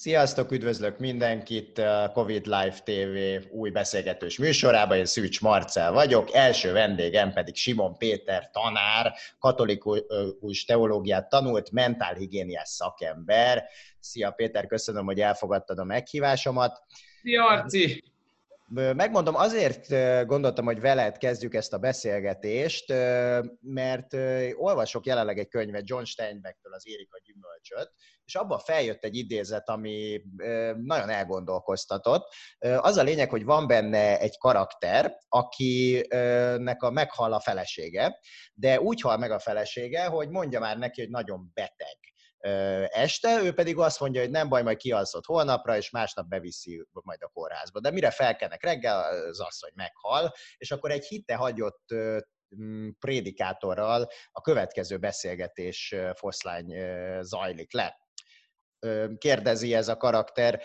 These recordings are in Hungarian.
Sziasztok, üdvözlök mindenkit Covid Live TV új beszélgetős műsorában. Én Szűcs Marcel vagyok, első vendégem pedig Simon Péter tanár, katolikus teológiát tanult, mentálhigiéniás szakember. Szia Péter, köszönöm, hogy elfogadtad a meghívásomat. Szia Arci! Megmondom, azért gondoltam, hogy veled kezdjük ezt a beszélgetést, mert olvasok jelenleg egy könyvet John Steinbecktől, az Érik a gyümölcsöt, és abban feljött egy idézet, ami nagyon elgondolkoztatott. Az a lényeg, hogy van benne egy karakter, akinek a meghal a felesége, de úgy hal meg a felesége, hogy mondja már neki, hogy nagyon beteg este, ő pedig azt mondja, hogy nem baj, majd kialszott holnapra, és másnap beviszi majd a kórházba. De mire felkenek reggel, az asszony meghal, és akkor egy hitte hagyott prédikátorral a következő beszélgetés foszlány zajlik le kérdezi ez a karakter,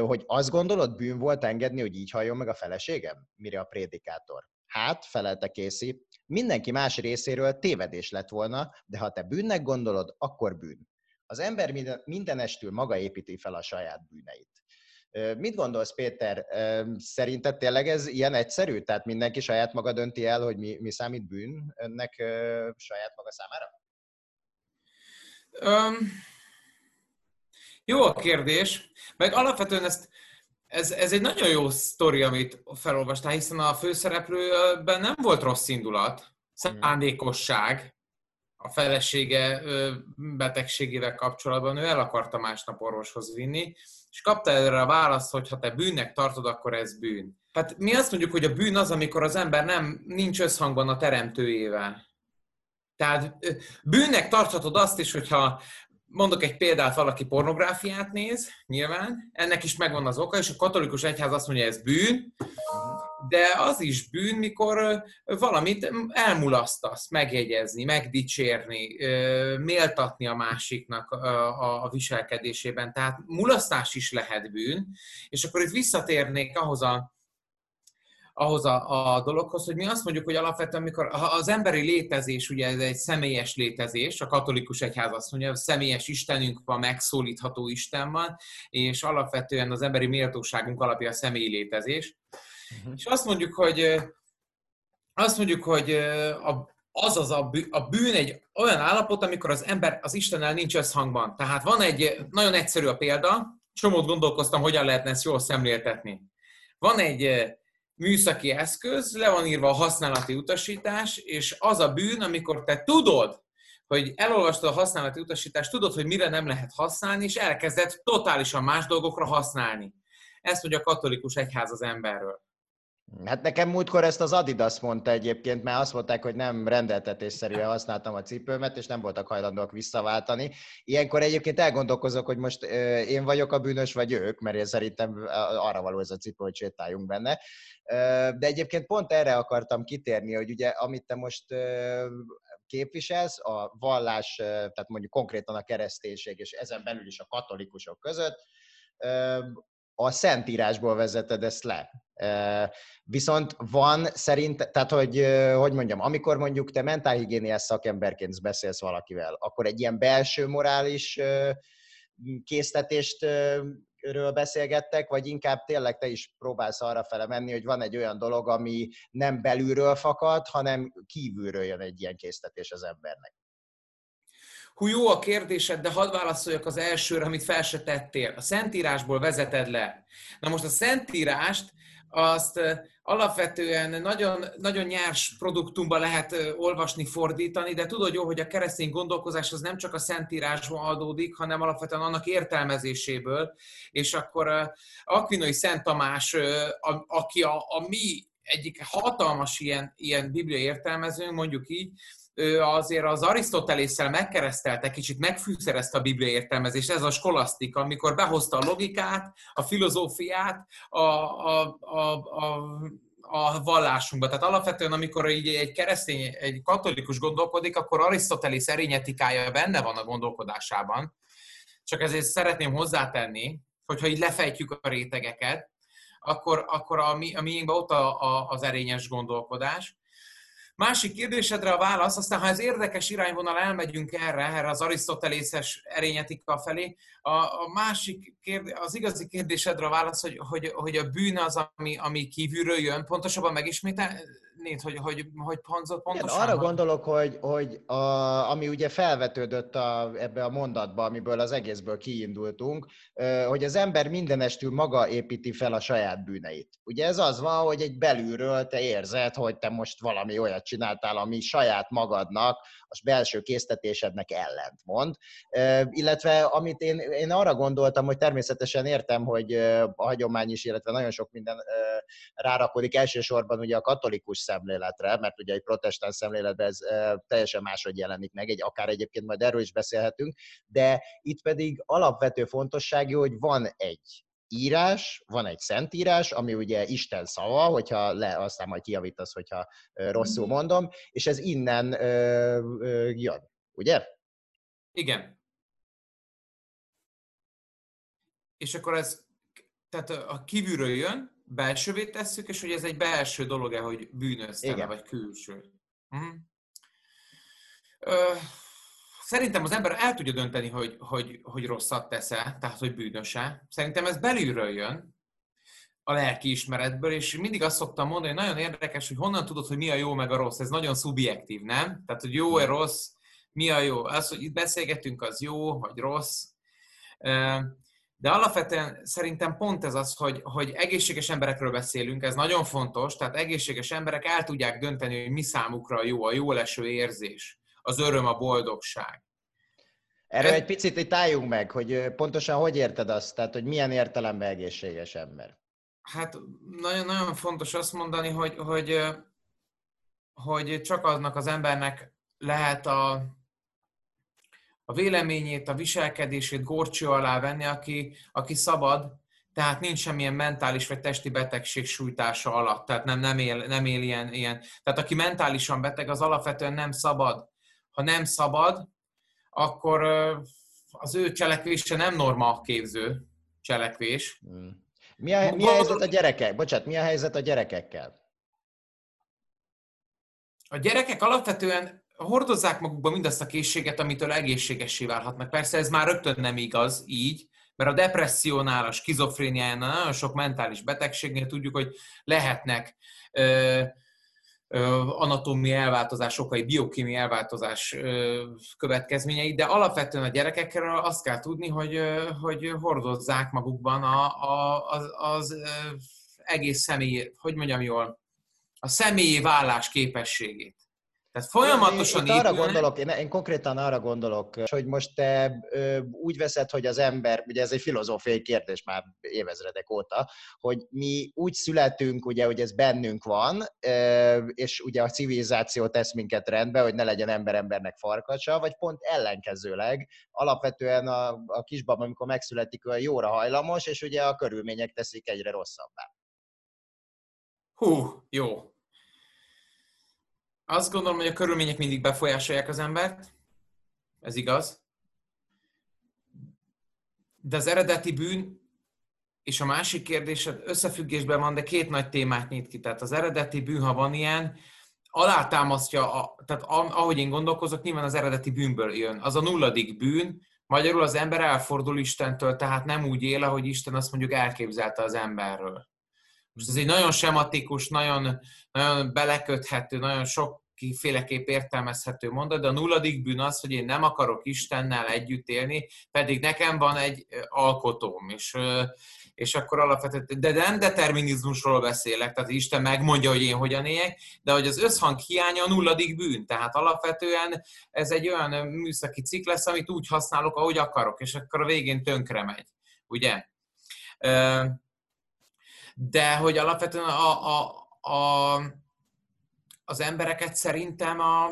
hogy azt gondolod, bűn volt engedni, hogy így halljon meg a feleségem? Mire a prédikátor? Hát, felelte Készi, mindenki más részéről tévedés lett volna, de ha te bűnnek gondolod, akkor bűn. Az ember minden, mindenestül maga építi fel a saját bűneit. Mit gondolsz, Péter? Szerinted tényleg ez ilyen egyszerű? Tehát mindenki saját maga dönti el, hogy mi, mi számít bűn önnek saját maga számára? Um, jó a kérdés, meg alapvetően ezt, ez, ez egy nagyon jó sztori, amit felolvastál, hiszen a főszereplőben nem volt rossz indulat, szándékosság, a felesége betegségével kapcsolatban, ő el akarta másnap orvoshoz vinni, és kapta erre a választ, hogy ha te bűnnek tartod, akkor ez bűn. Hát mi azt mondjuk, hogy a bűn az, amikor az ember nem nincs összhangban a teremtőjével. Tehát bűnnek tarthatod azt is, hogyha mondok egy példát, valaki pornográfiát néz, nyilván, ennek is megvan az oka, és a katolikus egyház azt mondja, ez bűn, de az is bűn, mikor valamit elmulasztasz, megjegyezni, megdicsérni, méltatni a másiknak a viselkedésében. Tehát mulasztás is lehet bűn, és akkor itt visszatérnék ahhoz a ahhoz a, a dologhoz, hogy mi azt mondjuk, hogy alapvetően, amikor az emberi létezés, ugye ez egy személyes létezés, a katolikus egyház azt mondja, hogy személyes Istenünk van, megszólítható Isten van, és alapvetően az emberi méltóságunk alapja a személyi létezés. Uh-huh. És azt mondjuk, hogy azt mondjuk, hogy a, az az a bűn, a bűn egy olyan állapot, amikor az ember az Istennel nincs összhangban. Tehát van egy, nagyon egyszerű a példa, csomót gondolkoztam, hogyan lehetne ezt jól szemléltetni. Van egy műszaki eszköz, le van írva a használati utasítás, és az a bűn, amikor te tudod, hogy elolvastad a használati utasítást, tudod, hogy mire nem lehet használni, és elkezded totálisan más dolgokra használni. Ezt mondja a katolikus egyház az emberről. Hát nekem múltkor ezt az Adidas mondta egyébként, mert azt mondták, hogy nem rendeltetésszerűen használtam a cipőmet, és nem voltak hajlandóak visszaváltani. Ilyenkor egyébként elgondolkozok, hogy most én vagyok a bűnös, vagy ők, mert én szerintem arra való ez a cipő, hogy sétáljunk benne. De egyébként pont erre akartam kitérni, hogy ugye amit te most képviselsz, a vallás, tehát mondjuk konkrétan a kereszténység, és ezen belül is a katolikusok között, a Szentírásból vezeted ezt le. Viszont van szerint, tehát hogy, hogy mondjam, amikor mondjuk te mentálhigiéniás szakemberként beszélsz valakivel, akkor egy ilyen belső morális késztetést ről beszélgettek, vagy inkább tényleg te is próbálsz arra fele menni, hogy van egy olyan dolog, ami nem belülről fakad, hanem kívülről jön egy ilyen késztetés az embernek. Hú, jó a kérdésed, de hadd válaszoljak az elsőre, amit fel se tettél. A Szentírásból vezeted le. Na most a Szentírást azt alapvetően nagyon, nagyon nyers produktumban lehet olvasni, fordítani, de tudod jó, hogy a keresztény gondolkozás az nem csak a Szentírásból adódik, hanem alapvetően annak értelmezéséből, és akkor Akvinoi Szent Tamás, aki a, a mi egyik hatalmas ilyen, ilyen biblia értelmező, mondjuk így, ő azért az Arisztotelésszel megkeresztelte, kicsit megfűszerezte a Biblia értelmezést, ez a skolasztika, amikor behozta a logikát, a filozófiát a, a, a, a, a vallásunkba. Tehát alapvetően, amikor így egy keresztény, egy katolikus gondolkodik, akkor Arisztotelész erényetikája benne van a gondolkodásában. Csak ezért szeretném hozzátenni, hogyha így lefejtjük a rétegeket, akkor, akkor a, mi, a miénkben ott a, a, az erényes gondolkodás. Másik kérdésedre a válasz, aztán ha ez érdekes irányvonal elmegyünk erre, erre az arisztotelészes erényetika felé, a, a másik kérdés, az igazi kérdésedre a válasz, hogy, hogy, hogy a bűn az, ami, ami kívülről jön, pontosabban megismétel, Nézd, hogy, hogy, hogy pontosan? Igen, arra gondolok, hogy, hogy a, ami ugye felvetődött a, ebbe a mondatba, amiből az egészből kiindultunk, hogy az ember mindenestül maga építi fel a saját bűneit. Ugye ez az van, hogy egy belülről te érzed, hogy te most valami olyat csináltál, ami saját magadnak, a belső késztetésednek ellent mond. Illetve amit én, én arra gondoltam, hogy természetesen értem, hogy a hagyomány is, illetve nagyon sok minden rárakodik elsősorban ugye a katolikus szemléletre, mert ugye egy protestáns szemléletben ez teljesen máshogy jelenik meg, egy, akár egyébként majd erről is beszélhetünk, de itt pedig alapvető fontosságú, hogy van egy írás, van egy szentírás, ami ugye Isten szava, hogyha le, aztán majd kiavítasz, hogyha rosszul mhm. mondom, és ez innen ö, ö, jön, ugye? Igen. És akkor ez, tehát a kívülről jön, belsővé tesszük, és hogy ez egy belső dolog-e, hogy bűnöztene, vagy külső. Uh-huh. Ö, szerintem az ember el tudja dönteni, hogy, hogy, hogy rosszat tesz-e, tehát hogy bűnöse. Szerintem ez belülről jön, a lelki ismeretből, és mindig azt szoktam mondani, hogy nagyon érdekes, hogy honnan tudod, hogy mi a jó meg a rossz. Ez nagyon szubjektív, nem? Tehát, hogy jó-e rossz, mi a jó. Az, hogy itt beszélgetünk, az jó vagy rossz. De alapvetően szerintem pont ez az, hogy, hogy egészséges emberekről beszélünk, ez nagyon fontos, tehát egészséges emberek el tudják dönteni, hogy mi számukra jó, a jó leső érzés, az öröm, a boldogság. Erről egy picit itt álljunk meg, hogy pontosan hogy érted azt, tehát hogy milyen értelemben egészséges ember? Hát nagyon-nagyon fontos azt mondani, hogy, hogy, hogy csak aznak az embernek lehet a, a véleményét, a viselkedését górcső alá venni, aki, aki szabad, tehát nincs semmilyen mentális vagy testi betegség sújtása alatt, tehát nem, nem, él, nem él ilyen, ilyen. Tehát aki mentálisan beteg, az alapvetően nem szabad. Ha nem szabad, akkor az ő cselekvése nem norma képző cselekvés. Hmm. Mi a, mi a helyzet a gyerekek? Bocsát, mi a helyzet a gyerekekkel? A gyerekek alapvetően hordozzák magukba mindazt a készséget, amitől egészségessé válhatnak. Persze ez már rögtön nem igaz így, mert a depressziónál, a skizofréniánál, nagyon sok mentális betegségnél tudjuk, hogy lehetnek ö, anatómiai elváltozás okai, biokémiai elváltozás következményei, de alapvetően a gyerekekről azt kell tudni, hogy, hogy hordozzák magukban a, a, az, az egész személy, hogy mondjam jól, a személyi vállás képességét. Tehát folyamatosan én, én arra gondolok, én, én konkrétan arra gondolok, hogy most te ö, úgy veszed, hogy az ember, ugye ez egy filozófiai kérdés már évezredek óta, hogy mi úgy születünk, ugye, hogy ez bennünk van, ö, és ugye a civilizáció tesz minket rendbe, hogy ne legyen ember embernek farkacsa, vagy pont ellenkezőleg, alapvetően a, a kisbaba, amikor megszületik, olyan jóra hajlamos, és ugye a körülmények teszik egyre rosszabbá. Hú, jó. Azt gondolom, hogy a körülmények mindig befolyásolják az embert. Ez igaz. De az eredeti bűn és a másik kérdés összefüggésben van, de két nagy témát nyit ki. Tehát az eredeti bűn, ha van ilyen, alátámasztja, a, tehát ahogy én gondolkozok, nyilván az eredeti bűnből jön. Az a nulladik bűn, magyarul az ember elfordul Istentől, tehát nem úgy él, ahogy Isten azt mondjuk elképzelte az emberről. Most ez egy nagyon sematikus, nagyon, nagyon beleköthető, nagyon sok kiféleképp értelmezhető mondat, de a nulladik bűn az, hogy én nem akarok Istennel együtt élni, pedig nekem van egy alkotóm, és, és akkor alapvetően, de nem determinizmusról beszélek, tehát Isten megmondja, hogy én hogyan éljek, de hogy az összhang hiánya a nulladik bűn, tehát alapvetően ez egy olyan műszaki cikk lesz, amit úgy használok, ahogy akarok, és akkor a végén tönkre megy, ugye? De hogy alapvetően a, a, a, az embereket szerintem a...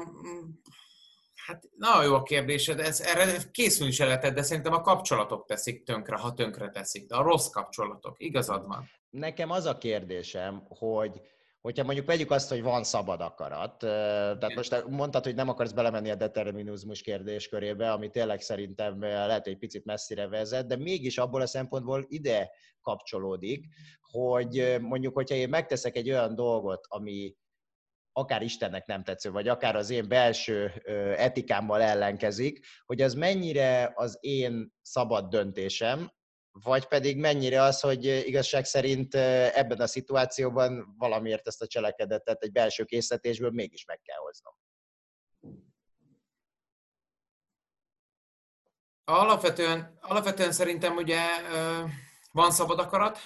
Hát nagyon jó a kérdésed, ez, erre készül is lehetett, de szerintem a kapcsolatok teszik tönkre, ha tönkre teszik. De a rossz kapcsolatok, igazad van. Nekem az a kérdésem, hogy hogyha mondjuk vegyük azt, hogy van szabad akarat, tehát most mondtad, hogy nem akarsz belemenni a determinizmus kérdéskörébe, ami tényleg szerintem lehet, hogy egy picit messzire vezet, de mégis abból a szempontból ide kapcsolódik, hogy mondjuk, hogyha én megteszek egy olyan dolgot, ami akár Istennek nem tetsző, vagy akár az én belső etikámmal ellenkezik, hogy az mennyire az én szabad döntésem, vagy pedig mennyire az, hogy igazság szerint ebben a szituációban valamiért ezt a cselekedetet egy belső készítésből mégis meg kell hoznom. Alapvetően, alapvetően szerintem ugye van szabad akarat,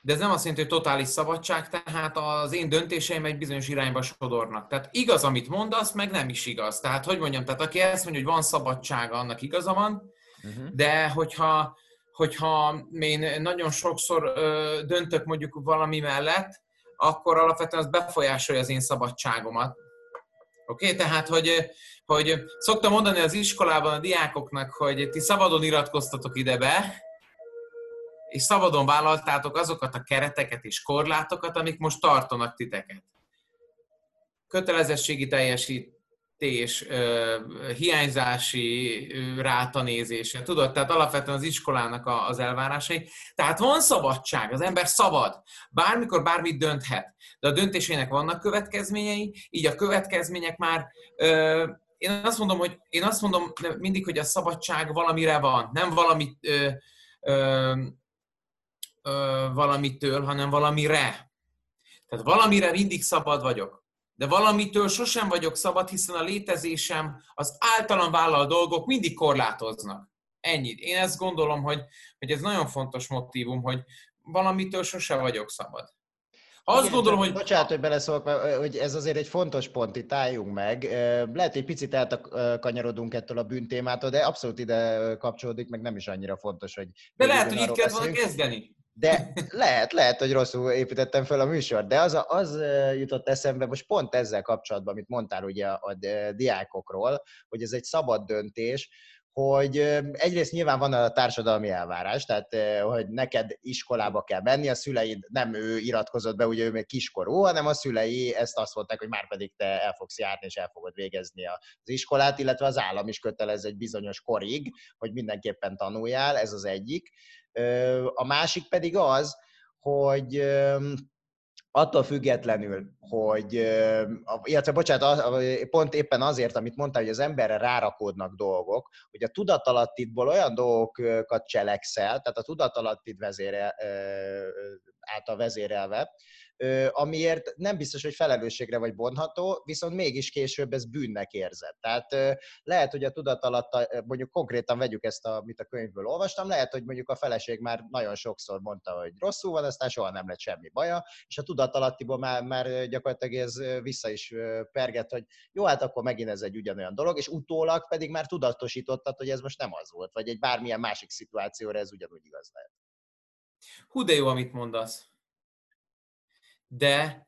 de ez nem azt jelenti, hogy totális szabadság, tehát az én döntéseim egy bizonyos irányba sodornak. Tehát igaz, amit mondasz, meg nem is igaz. Tehát, hogy mondjam, tehát aki ezt mondja, hogy van szabadsága, annak igaza van, uh-huh. de hogyha, hogyha én nagyon sokszor döntök mondjuk valami mellett, akkor alapvetően az befolyásolja az én szabadságomat. Oké, okay? tehát, hogy, hogy szoktam mondani az iskolában a diákoknak, hogy ti szabadon iratkoztatok ide be, és szabadon vállaltátok azokat a kereteket és korlátokat, amik most tartanak titeket. Kötelezettségi teljesítés, hiányzási rátanézése, tudod, tehát alapvetően az iskolának az elvárásai. Tehát van szabadság, az ember szabad, bármikor bármit dönthet, de a döntésének vannak következményei, így a következmények már én azt mondom, hogy én azt mondom mindig, hogy a szabadság valamire van, nem valami ö, ö, ö, valamitől, hanem valamire. Tehát valamire mindig szabad vagyok. De valamitől sosem vagyok szabad, hiszen a létezésem, az általam vállal dolgok mindig korlátoznak. Ennyit. Én ezt gondolom, hogy, hogy ez nagyon fontos motivum, hogy valamitől sose vagyok szabad. Azt Igen, gondolom, hogy... Bocsánat, hogy beleszólok, mert hogy ez azért egy fontos pont, itt álljunk meg. Lehet, hogy picit elkanyarodunk ettől a bűntémától, de abszolút ide kapcsolódik, meg nem is annyira fontos, hogy... De lehet, hogy itt kellett volna kezdeni. De lehet, lehet, hogy rosszul építettem fel a műsor, de az, az jutott eszembe most pont ezzel kapcsolatban, amit mondtál ugye a, a diákokról, hogy ez egy szabad döntés, hogy egyrészt nyilván van a társadalmi elvárás, tehát hogy neked iskolába kell menni, a szüleid nem ő iratkozott be, ugye ő még kiskorú, hanem a szülei ezt azt mondták, hogy már pedig te el fogsz járni, és el fogod végezni az iskolát, illetve az állam is kötelez egy bizonyos korig, hogy mindenképpen tanuljál, ez az egyik. A másik pedig az, hogy attól függetlenül, hogy, illetve bocsánat, pont éppen azért, amit mondtál, hogy az emberre rárakódnak dolgok, hogy a tudatalattidból olyan dolgokat cselekszel, tehát a tudatalattid vezére, által vezérelve, amiért nem biztos, hogy felelősségre vagy bonható, viszont mégis később ez bűnnek érzed. Tehát lehet, hogy a tudat alatt, mondjuk konkrétan vegyük ezt, amit a könyvből olvastam, lehet, hogy mondjuk a feleség már nagyon sokszor mondta, hogy rosszul van, aztán soha nem lett semmi baja, és a tudat alattiból már, már gyakorlatilag ez vissza is perget, hogy jó, hát akkor megint ez egy ugyanolyan dolog, és utólag pedig már tudatosítottad, hogy ez most nem az volt, vagy egy bármilyen másik szituációra ez ugyanúgy igaz lehet. Hú, de jó, amit mondasz de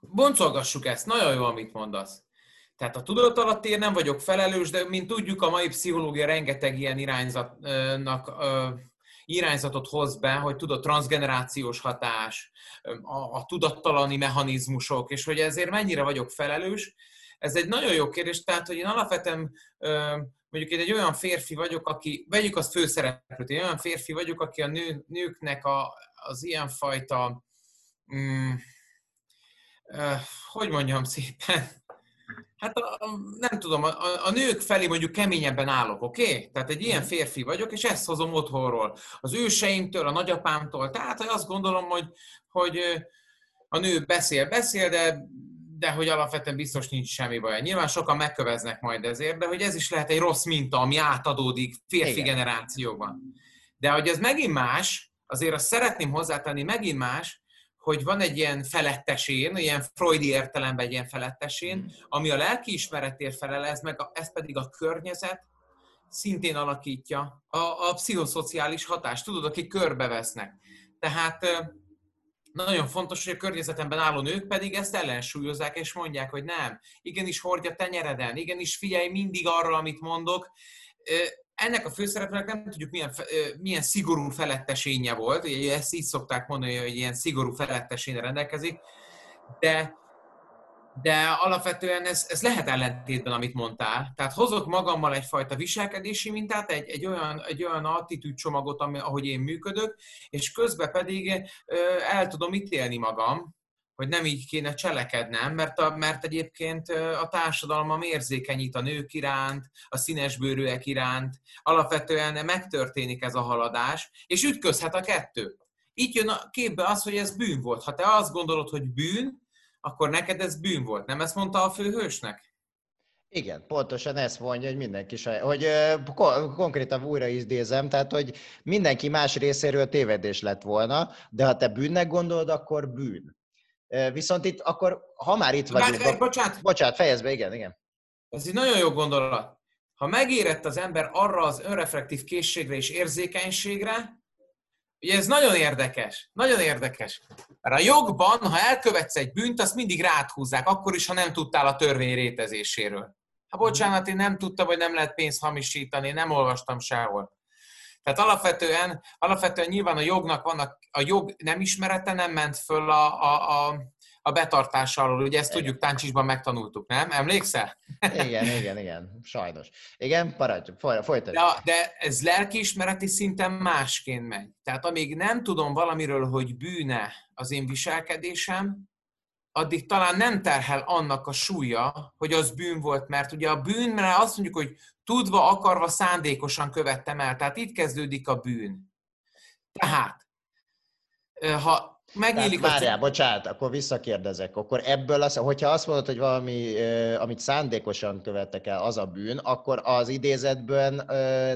boncolgassuk ezt, nagyon jó, amit mondasz. Tehát a tudat alatt én nem vagyok felelős, de mint tudjuk, a mai pszichológia rengeteg ilyen irányzatnak, irányzatot hoz be, hogy tudod, transgenerációs hatás, a, a tudattalani mechanizmusok, és hogy ezért mennyire vagyok felelős. Ez egy nagyon jó kérdés, tehát, hogy én alapvetően mondjuk én egy olyan férfi vagyok, aki, vegyük azt főszereplőt, én olyan férfi vagyok, aki a nő, nőknek a, az ilyenfajta mm, uh, hogy mondjam szépen, hát a, a, nem tudom, a, a nők felé mondjuk keményebben állok, oké? Okay? Tehát egy ilyen mhm. férfi vagyok, és ezt hozom otthonról. Az őseimtől, a nagyapámtól. Tehát azt gondolom, hogy, hogy a nő beszél, beszél, de de hogy alapvetően biztos nincs semmi baj. Nyilván sokan megköveznek majd ezért, de hogy ez is lehet egy rossz minta, ami átadódik férfi Igen. generációban. De hogy ez megint más, azért azt szeretném hozzátenni, megint más, hogy van egy ilyen felettesén, ilyen freudi értelemben egy ilyen felettesén, mm. ami a lelkiismeretért felelez meg, ez pedig a környezet szintén alakítja a, a pszichoszociális hatást. Tudod, akik körbevesznek. Tehát nagyon fontos, hogy a környezetemben álló nők pedig ezt ellensúlyozzák, és mondják, hogy nem, igenis hordja tenyereden, igenis figyelj mindig arra, amit mondok, ennek a főszereplőnek nem tudjuk, milyen, milyen szigorú felettesénye volt, ugye ezt így szokták mondani, hogy ilyen szigorú felettesénye rendelkezik, de, de alapvetően ez, ez lehet ellentétben, amit mondtál. Tehát hozok magammal egyfajta viselkedési mintát, egy, egy olyan, egy olyan attitűdcsomagot, ami, ahogy én működök, és közben pedig el tudom ítélni magam, hogy nem így kéne cselekednem, mert, a, mert egyébként a társadalmam érzékenyít a nők iránt, a színesbőrűek iránt, alapvetően megtörténik ez a haladás, és ütközhet a kettő. Így jön a képbe az, hogy ez bűn volt. Ha te azt gondolod, hogy bűn, akkor neked ez bűn volt. Nem ezt mondta a főhősnek? Igen, pontosan ezt mondja, hogy mindenki saj, hogy konkrétan újra idézem, tehát hogy mindenki más részéről tévedés lett volna, de ha te bűnnek gondolod, akkor bűn. Viszont itt akkor, ha már itt vagyunk... Bár, bocsánat. Bocsánat, fejezd be, igen, igen. Ez egy nagyon jó gondolat. Ha megérett az ember arra az önreflektív készségre és érzékenységre, ugye ez nagyon érdekes, nagyon érdekes. Mert a jogban, ha elkövetsz egy bűnt, azt mindig ráthúzzák, akkor is, ha nem tudtál a törvény rétezéséről. Hát bocsánat, én nem tudtam, hogy nem lehet pénzt hamisítani, nem olvastam sehol. Tehát alapvetően, alapvetően nyilván a jognak vannak, a jog nem ismerete nem ment föl a, a, a, a betartás alól. Ugye ezt igen. tudjuk, Táncsisban megtanultuk, nem? Emlékszel? Igen, igen, igen. Sajnos. Igen, paradj, folytasd. De, de ez lelkiismereti szinten másként megy. Tehát amíg nem tudom valamiről, hogy bűne az én viselkedésem, addig talán nem terhel annak a súlya, hogy az bűn volt, mert ugye a bűn, mert azt mondjuk, hogy tudva, akarva, szándékosan követtem el. Tehát itt kezdődik a bűn. Tehát, ha megnyílik... Tehát, várjál, a... bocsánat, akkor visszakérdezek. Akkor ebből, az, hogyha azt mondod, hogy valami, amit szándékosan követtek el, az a bűn, akkor az idézetben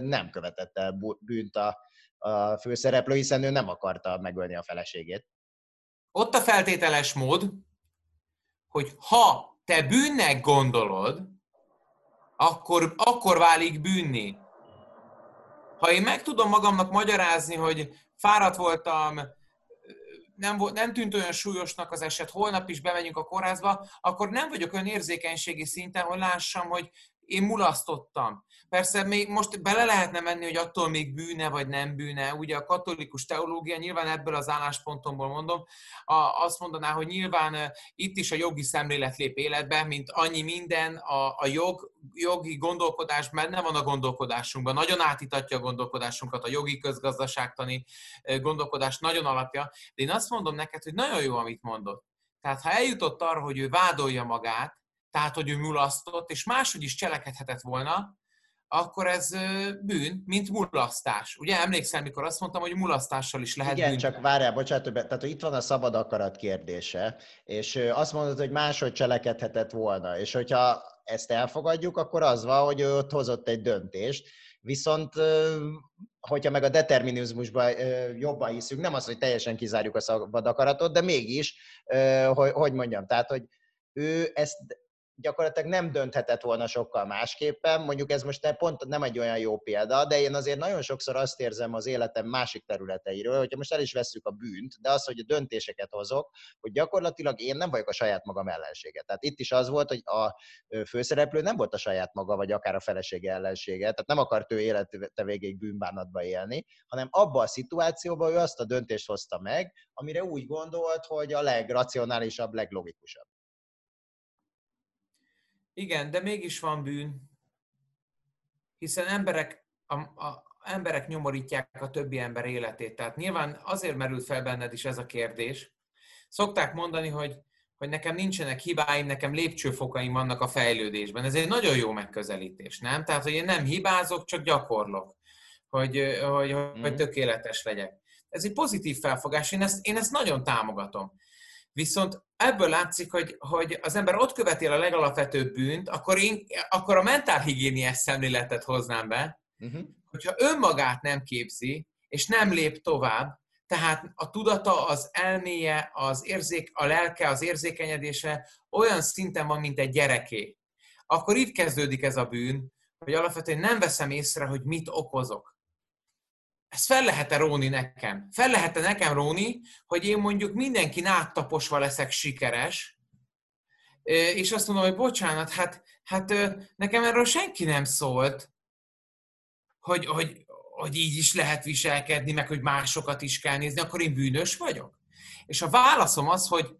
nem követett el bűnt a, a főszereplő, hiszen ő nem akarta megölni a feleségét. Ott a feltételes mód, hogy ha te bűnnek gondolod, akkor, akkor válik bűnni. Ha én meg tudom magamnak magyarázni, hogy fáradt voltam, nem, volt, nem tűnt olyan súlyosnak az eset, holnap is bemegyünk a kórházba, akkor nem vagyok olyan érzékenységi szinten, hogy lássam, hogy én mulasztottam. Persze még most bele lehetne menni, hogy attól még bűne vagy nem bűne. Ugye a katolikus teológia, nyilván ebből az álláspontomból mondom, a, azt mondaná, hogy nyilván itt is a jogi szemlélet lép életbe, mint annyi minden, a, a jog, jogi gondolkodás benne van a gondolkodásunkban, nagyon átítatja a gondolkodásunkat, a jogi közgazdaságtani gondolkodás nagyon alapja, de én azt mondom neked, hogy nagyon jó, amit mondott. Tehát ha eljutott arra, hogy ő vádolja magát, tehát hogy ő mulasztott, és máshogy is cselekedhetett volna, akkor ez bűn, mint mulasztás. Ugye emlékszel, mikor azt mondtam, hogy mulasztással is lehet Igen, bűn. csak várjál, bocsánat, tehát itt van a szabad akarat kérdése, és azt mondod, hogy máshogy cselekedhetett volna, és hogyha ezt elfogadjuk, akkor az van, hogy ő ott hozott egy döntést, viszont hogyha meg a determinizmusban jobban hiszünk, nem az, hogy teljesen kizárjuk a szabad akaratot, de mégis, hogy, hogy mondjam, tehát, hogy ő ezt gyakorlatilag nem dönthetett volna sokkal másképpen. Mondjuk ez most pont nem egy olyan jó példa, de én azért nagyon sokszor azt érzem az életem másik területeiről, hogyha most el is vesszük a bűnt, de az, hogy a döntéseket hozok, hogy gyakorlatilag én nem vagyok a saját magam ellensége. Tehát itt is az volt, hogy a főszereplő nem volt a saját maga, vagy akár a felesége ellensége, tehát nem akart ő élete végéig bűnbánatba élni, hanem abban a szituációban ő azt a döntést hozta meg, amire úgy gondolt, hogy a legracionálisabb, leglogikusabb. Igen, de mégis van bűn, hiszen emberek, a, a, emberek nyomorítják a többi ember életét. Tehát nyilván azért merült fel benned is ez a kérdés. Szokták mondani, hogy, hogy nekem nincsenek hibáim, nekem lépcsőfokaim vannak a fejlődésben. Ez egy nagyon jó megközelítés, nem? Tehát, hogy én nem hibázok, csak gyakorlok, hogy, hogy, hogy mhm. tökéletes legyek. Ez egy pozitív felfogás, én ezt, én ezt nagyon támogatom. Viszont ebből látszik, hogy, hogy az ember ott követi a legalapvetőbb bűnt, akkor, én, akkor a mentálhigiéniás szemléletet hoznám be, uh-huh. hogyha önmagát nem képzi, és nem lép tovább, tehát a tudata, az elméje, az érzék, a lelke, az érzékenyedése olyan szinten van, mint egy gyereké. Akkor itt kezdődik ez a bűn, hogy alapvetően nem veszem észre, hogy mit okozok ezt fel lehet-e róni nekem? Fel lehet-e nekem róni, hogy én mondjuk mindenki áttaposva leszek sikeres, és azt mondom, hogy bocsánat, hát, hát nekem erről senki nem szólt, hogy, hogy, hogy így is lehet viselkedni, meg hogy másokat is kell nézni, akkor én bűnös vagyok? És a válaszom az, hogy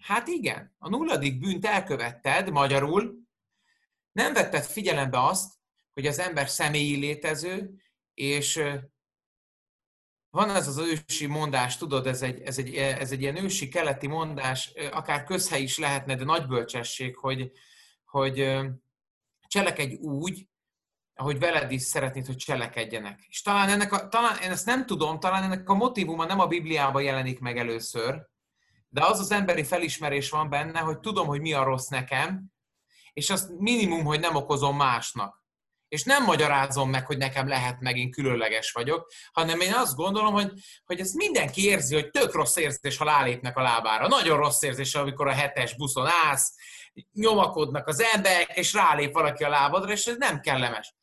hát igen, a nulladik bűnt elkövetted, magyarul, nem vetted figyelembe azt, hogy az ember személyi létező, és van ez az ősi mondás, tudod, ez egy, ez, egy, ez egy ilyen ősi keleti mondás, akár közhely is lehetne, de nagy bölcsesség, hogy, hogy cselekedj úgy, ahogy veled is szeretnéd, hogy cselekedjenek. És talán ennek a, talán, én ezt nem tudom, talán ennek a motivuma nem a Bibliában jelenik meg először, de az az emberi felismerés van benne, hogy tudom, hogy mi a rossz nekem, és azt minimum, hogy nem okozom másnak. És nem magyarázom meg, hogy nekem lehet megint különleges vagyok, hanem én azt gondolom, hogy, hogy ezt mindenki érzi, hogy tök rossz érzés, ha rálépnek a lábára. Nagyon rossz érzés, amikor a hetes buszon állsz, nyomakodnak az emberek, és rálép valaki a lábadra, és ez nem kellemes.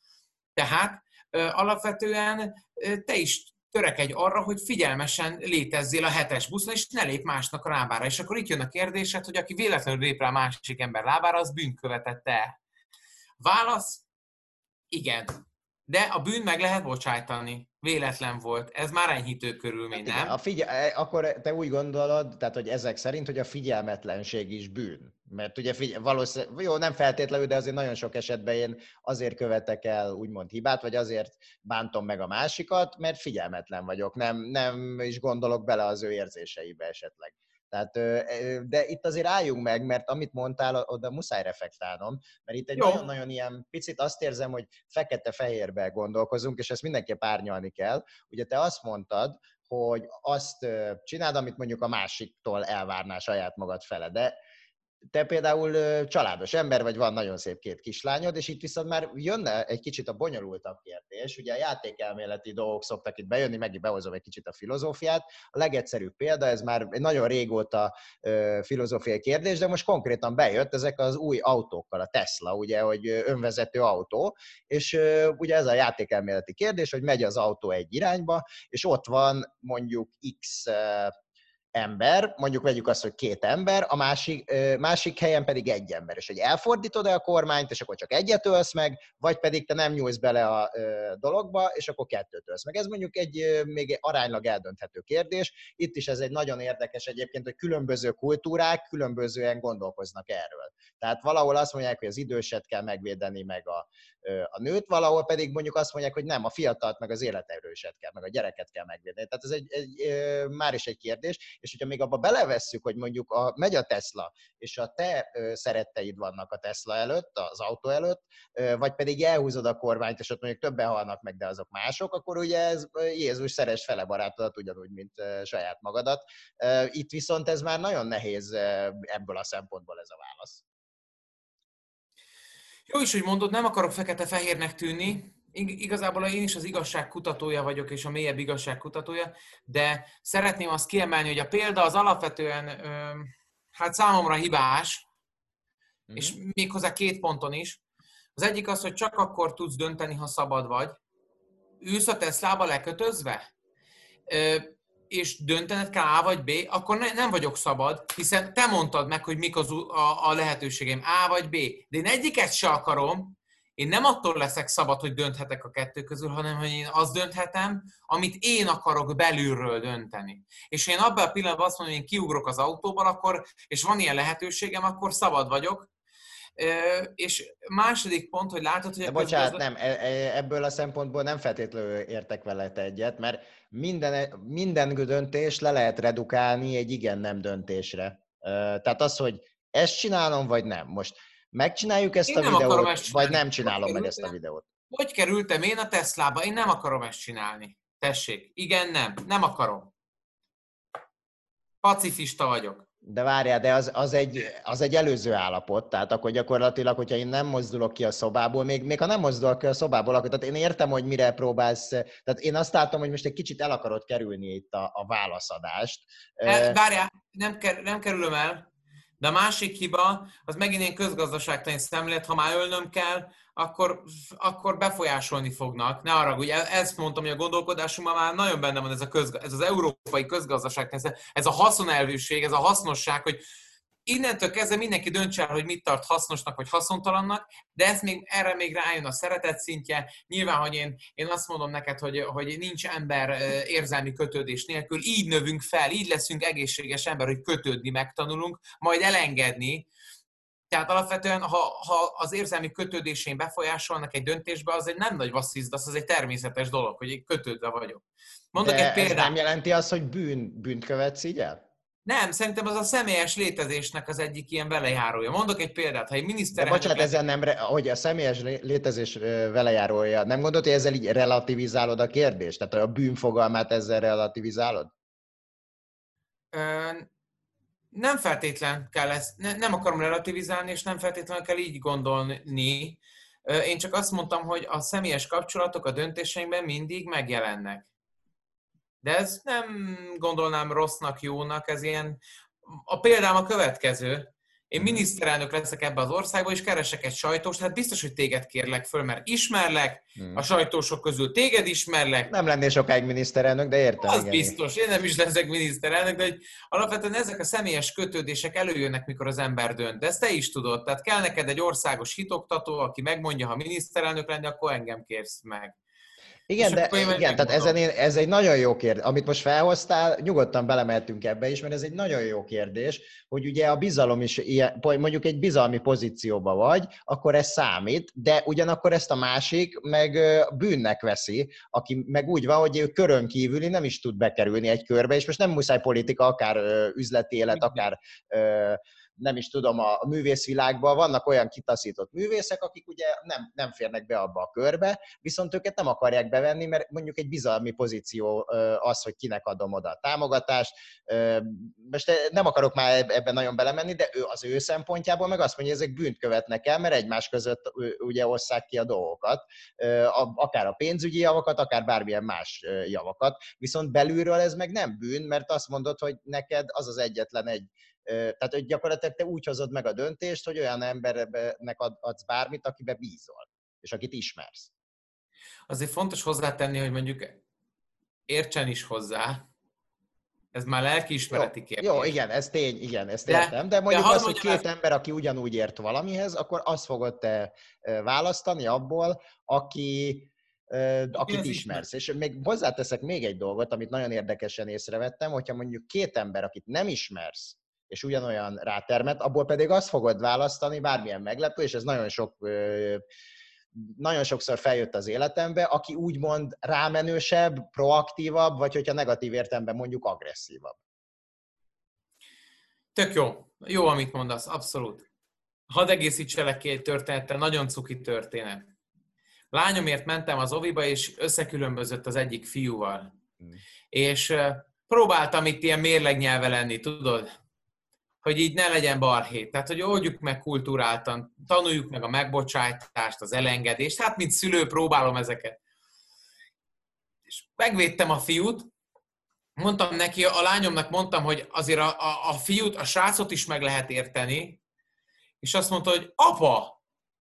Tehát alapvetően te is törekedj arra, hogy figyelmesen létezzél a hetes buszon, és ne lép másnak a lábára. És akkor itt jön a kérdésed, hogy aki véletlenül lép rá másik ember lábára, az bűnkövetette. Válasz, igen. De a bűn meg lehet bocsájtani. Véletlen volt. Ez már enyhítő körülmény, hát nem? A figyel- e, akkor te úgy gondolod, tehát hogy ezek szerint, hogy a figyelmetlenség is bűn. Mert ugye figy- valószínűleg, jó, nem feltétlenül, de azért nagyon sok esetben én azért követek el úgymond hibát, vagy azért bántom meg a másikat, mert figyelmetlen vagyok, nem, nem is gondolok bele az ő érzéseibe esetleg. Tehát, de itt azért álljunk meg, mert amit mondtál, oda muszáj reflektálnom, mert itt egy nagyon-nagyon ilyen picit azt érzem, hogy fekete-fehérbe gondolkozunk, és ezt mindenképp árnyalni kell. Ugye te azt mondtad, hogy azt csináld, amit mondjuk a másiktól elvárná saját magad fele, de te például családos ember vagy, van nagyon szép két kislányod, és itt viszont már jönne egy kicsit a bonyolultabb kérdés. Ugye a játékelméleti dolgok szoktak itt bejönni, megint behozom egy kicsit a filozófiát. A legegyszerűbb példa, ez már nagyon régóta filozófiai kérdés, de most konkrétan bejött ezek az új autókkal, a Tesla, ugye, hogy önvezető autó, és ugye ez a játékelméleti kérdés, hogy megy az autó egy irányba, és ott van mondjuk X ember, mondjuk vegyük azt, hogy két ember, a másik, másik helyen pedig egy ember, és hogy elfordítod-e a kormányt, és akkor csak egyet ölsz meg, vagy pedig te nem nyúlsz bele a dologba, és akkor kettőt ölsz meg. Ez mondjuk egy még aránylag eldönthető kérdés. Itt is ez egy nagyon érdekes egyébként, hogy különböző kultúrák különbözően gondolkoznak erről. Tehát valahol azt mondják, hogy az időset kell megvédeni, meg a, a nőt, valahol pedig mondjuk azt mondják, hogy nem, a fiatalt, meg az életerőset kell, meg a gyereket kell megvédeni. Tehát ez egy, egy, már is egy kérdés, és hogyha még abba belevesszük, hogy mondjuk a, megy a Tesla, és a te szeretteid vannak a Tesla előtt, az autó előtt, vagy pedig elhúzod a kormányt, és ott mondjuk többen halnak meg, de azok mások, akkor ugye ez Jézus szeres fele barátodat, ugyanúgy, mint saját magadat. Itt viszont ez már nagyon nehéz ebből a szempontból ez a válasz. Jó is, hogy mondod, nem akarok fekete-fehérnek tűni, igazából én is az igazság kutatója vagyok, és a mélyebb igazság kutatója, de szeretném azt kiemelni, hogy a példa az alapvetően, hát számomra hibás, mm-hmm. és méghozzá két ponton is. Az egyik az, hogy csak akkor tudsz dönteni, ha szabad vagy. Ülsz a Teslába lekötözve? És döntened kell A vagy B, akkor ne, nem vagyok szabad, hiszen te mondtad meg, hogy mik az, a, a lehetőségem A vagy B. De én egyiket se akarom, én nem attól leszek szabad, hogy dönthetek a kettő közül, hanem hogy én azt dönthetem, amit én akarok belülről dönteni. És én abban a pillanatban azt mondom, hogy én kiugrok az autóból, akkor, és van ilyen lehetőségem, akkor szabad vagyok, és második pont, hogy látod, hogy... De bocsánat, közben... nem, e, e, ebből a szempontból nem feltétlenül értek vele egyet, mert minden, minden döntés le lehet redukálni egy igen-nem döntésre. Tehát az, hogy ezt csinálom, vagy nem. Most megcsináljuk ezt én a videót, ezt vagy nem csinálom hogy meg ezt a videót. Hogy kerültem én a Teslába? Én nem akarom ezt csinálni. Tessék, igen, nem. Nem akarom. Pacifista vagyok. De várjál, de az, az, egy, az egy előző állapot, tehát akkor gyakorlatilag, hogyha én nem mozdulok ki a szobából, még, még ha nem mozdulok ki a szobából, akkor tehát én értem, hogy mire próbálsz, tehát én azt látom, hogy most egy kicsit el akarod kerülni itt a, a válaszadást. E, várjál, nem, ker, nem kerülöm el, de a másik hiba, az megint ilyen közgazdaságtani szemlélet, ha már ölnöm kell, akkor, akkor befolyásolni fognak. Ne arra, ugye ezt mondtam, hogy a gondolkodásunkban már nagyon benne van ez, a közga, ez az európai közgazdaság, ez, ez a haszonelvűség, ez a hasznosság, hogy innentől kezdve mindenki döntse el, hogy mit tart hasznosnak vagy haszontalannak, de ez még, erre még rájön a szeretet szintje. Nyilván, hogy én, én azt mondom neked, hogy, hogy nincs ember érzelmi kötődés nélkül, így növünk fel, így leszünk egészséges ember, hogy kötődni megtanulunk, majd elengedni, tehát alapvetően, ha, ha az érzelmi kötődésén befolyásolnak egy döntésbe, az egy nem nagy vasszizdasz, az egy természetes dolog, hogy egy kötődve vagyok. Mondok De egy példát. ez nem jelenti azt, hogy bűn, bűnt követsz így el? Nem, szerintem az a személyes létezésnek az egyik ilyen velejárója. Mondok egy példát, ha egy De miniszterelnök... bocsánat, ezzel nem, hogy a személyes lé- létezés velejárója, nem gondolod, hogy ezzel így relativizálod a kérdést? Tehát a bűn fogalmát ezzel relativizálod? Ö, nem feltétlen kell ezt, ne, nem akarom relativizálni, és nem feltétlenül kell így gondolni. Én csak azt mondtam, hogy a személyes kapcsolatok a döntéseinkben mindig megjelennek. De ez nem gondolnám rossznak, jónak, ez ilyen... A példám a következő. Én Mhm. miniszterelnök leszek ebbe az országba, és keresek egy sajtós, hát biztos, hogy téged kérlek föl, mert ismerlek, Hmm. a sajtósok közül téged ismerlek, Nem lennél sokáig miniszterelnök, de értem. az igen. biztos, én nem is leszek miniszterelnök, de hogy alapvetően ezek a személyes kötődések előjönnek, mikor az ember dönt. De ezt te is tudod. Tehát kell neked egy országos hitoktató, aki megmondja, ha miniszterelnök lenni, akkor engem kérsz meg. Igen, de igen, tehát ezen én, ez egy nagyon jó kérdés. Amit most felhoztál, nyugodtan belemehetünk ebbe is, mert ez egy nagyon jó kérdés, hogy ugye a bizalom is, ilyen, mondjuk egy bizalmi pozícióba vagy, akkor ez számít, de ugyanakkor ezt a másik meg bűnnek veszi, aki meg úgy van, hogy ő körön kívüli nem is tud bekerülni egy körbe, és most nem muszáj politika, akár üzleti élet, akár nem is tudom, a művészvilágban vannak olyan kitaszított művészek, akik ugye nem, nem férnek be abba a körbe, viszont őket nem akarják bevenni, mert mondjuk egy bizalmi pozíció az, hogy kinek adom oda a támogatást. Most nem akarok már eb- ebben nagyon belemenni, de ő az ő szempontjából meg azt mondja, hogy ezek bűnt követnek el, mert egymás között ugye osszák ki a dolgokat, akár a pénzügyi javakat, akár bármilyen más javakat. Viszont belülről ez meg nem bűn, mert azt mondod, hogy neked az az egyetlen egy tehát, hogy gyakorlatilag te úgy hozod meg a döntést, hogy olyan embernek ad- adsz bármit, akibe bízol, és akit ismersz. Azért fontos hozzátenni, hogy mondjuk értsen is hozzá, ez már lelkiismereti kérdés. Jó, igen, ez tény, igen, ezt De- értem, de mondjuk hadd az, hogy két ember, aki ugyanúgy ért valamihez, akkor azt fogod te választani abból, aki, akit az ismersz. És még hozzáteszek még egy dolgot, amit nagyon érdekesen észrevettem, hogyha mondjuk két ember, akit nem ismersz, és ugyanolyan rátermet, abból pedig azt fogod választani, bármilyen meglepő, és ez nagyon sok nagyon sokszor feljött az életembe, aki úgymond rámenősebb, proaktívabb, vagy hogyha negatív értelemben mondjuk agresszívabb. Tök jó. Jó, amit mondasz, abszolút. Hadd egészítselek ki egy történettel, nagyon cuki történet. Lányomért mentem az oviba, és összekülönbözött az egyik fiúval. Hmm. És próbáltam itt ilyen mérlegnyelve lenni, tudod? Hogy így ne legyen barhét. Tehát, hogy oldjuk meg kulturáltan, tanuljuk meg a megbocsájtást, az elengedést. Hát, mint szülő próbálom ezeket. És megvédtem a fiút, mondtam neki, a lányomnak mondtam, hogy azért a, a, a fiút, a srácot is meg lehet érteni, és azt mondta, hogy apa,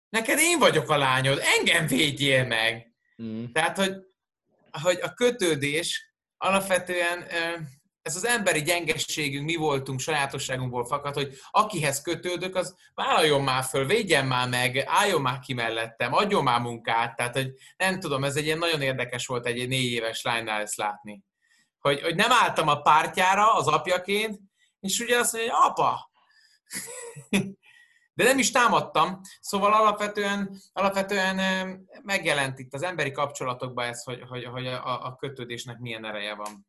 neked én vagyok a lányod, engem védjél meg. Mm. Tehát, hogy, hogy a kötődés alapvetően ez az emberi gyengességünk, mi voltunk, sajátosságunkból fakad, hogy akihez kötődök, az vállaljon már föl, védjen már meg, álljon már ki mellettem, adjon már munkát. Tehát, hogy nem tudom, ez egy ilyen nagyon érdekes volt egy, négy éves lánynál ezt látni. Hogy, hogy nem álltam a pártjára az apjaként, és ugye azt mondja, hogy apa, de nem is támadtam, szóval alapvetően, alapvetően megjelent itt az emberi kapcsolatokban ez, hogy, hogy, hogy a, a kötődésnek milyen ereje van.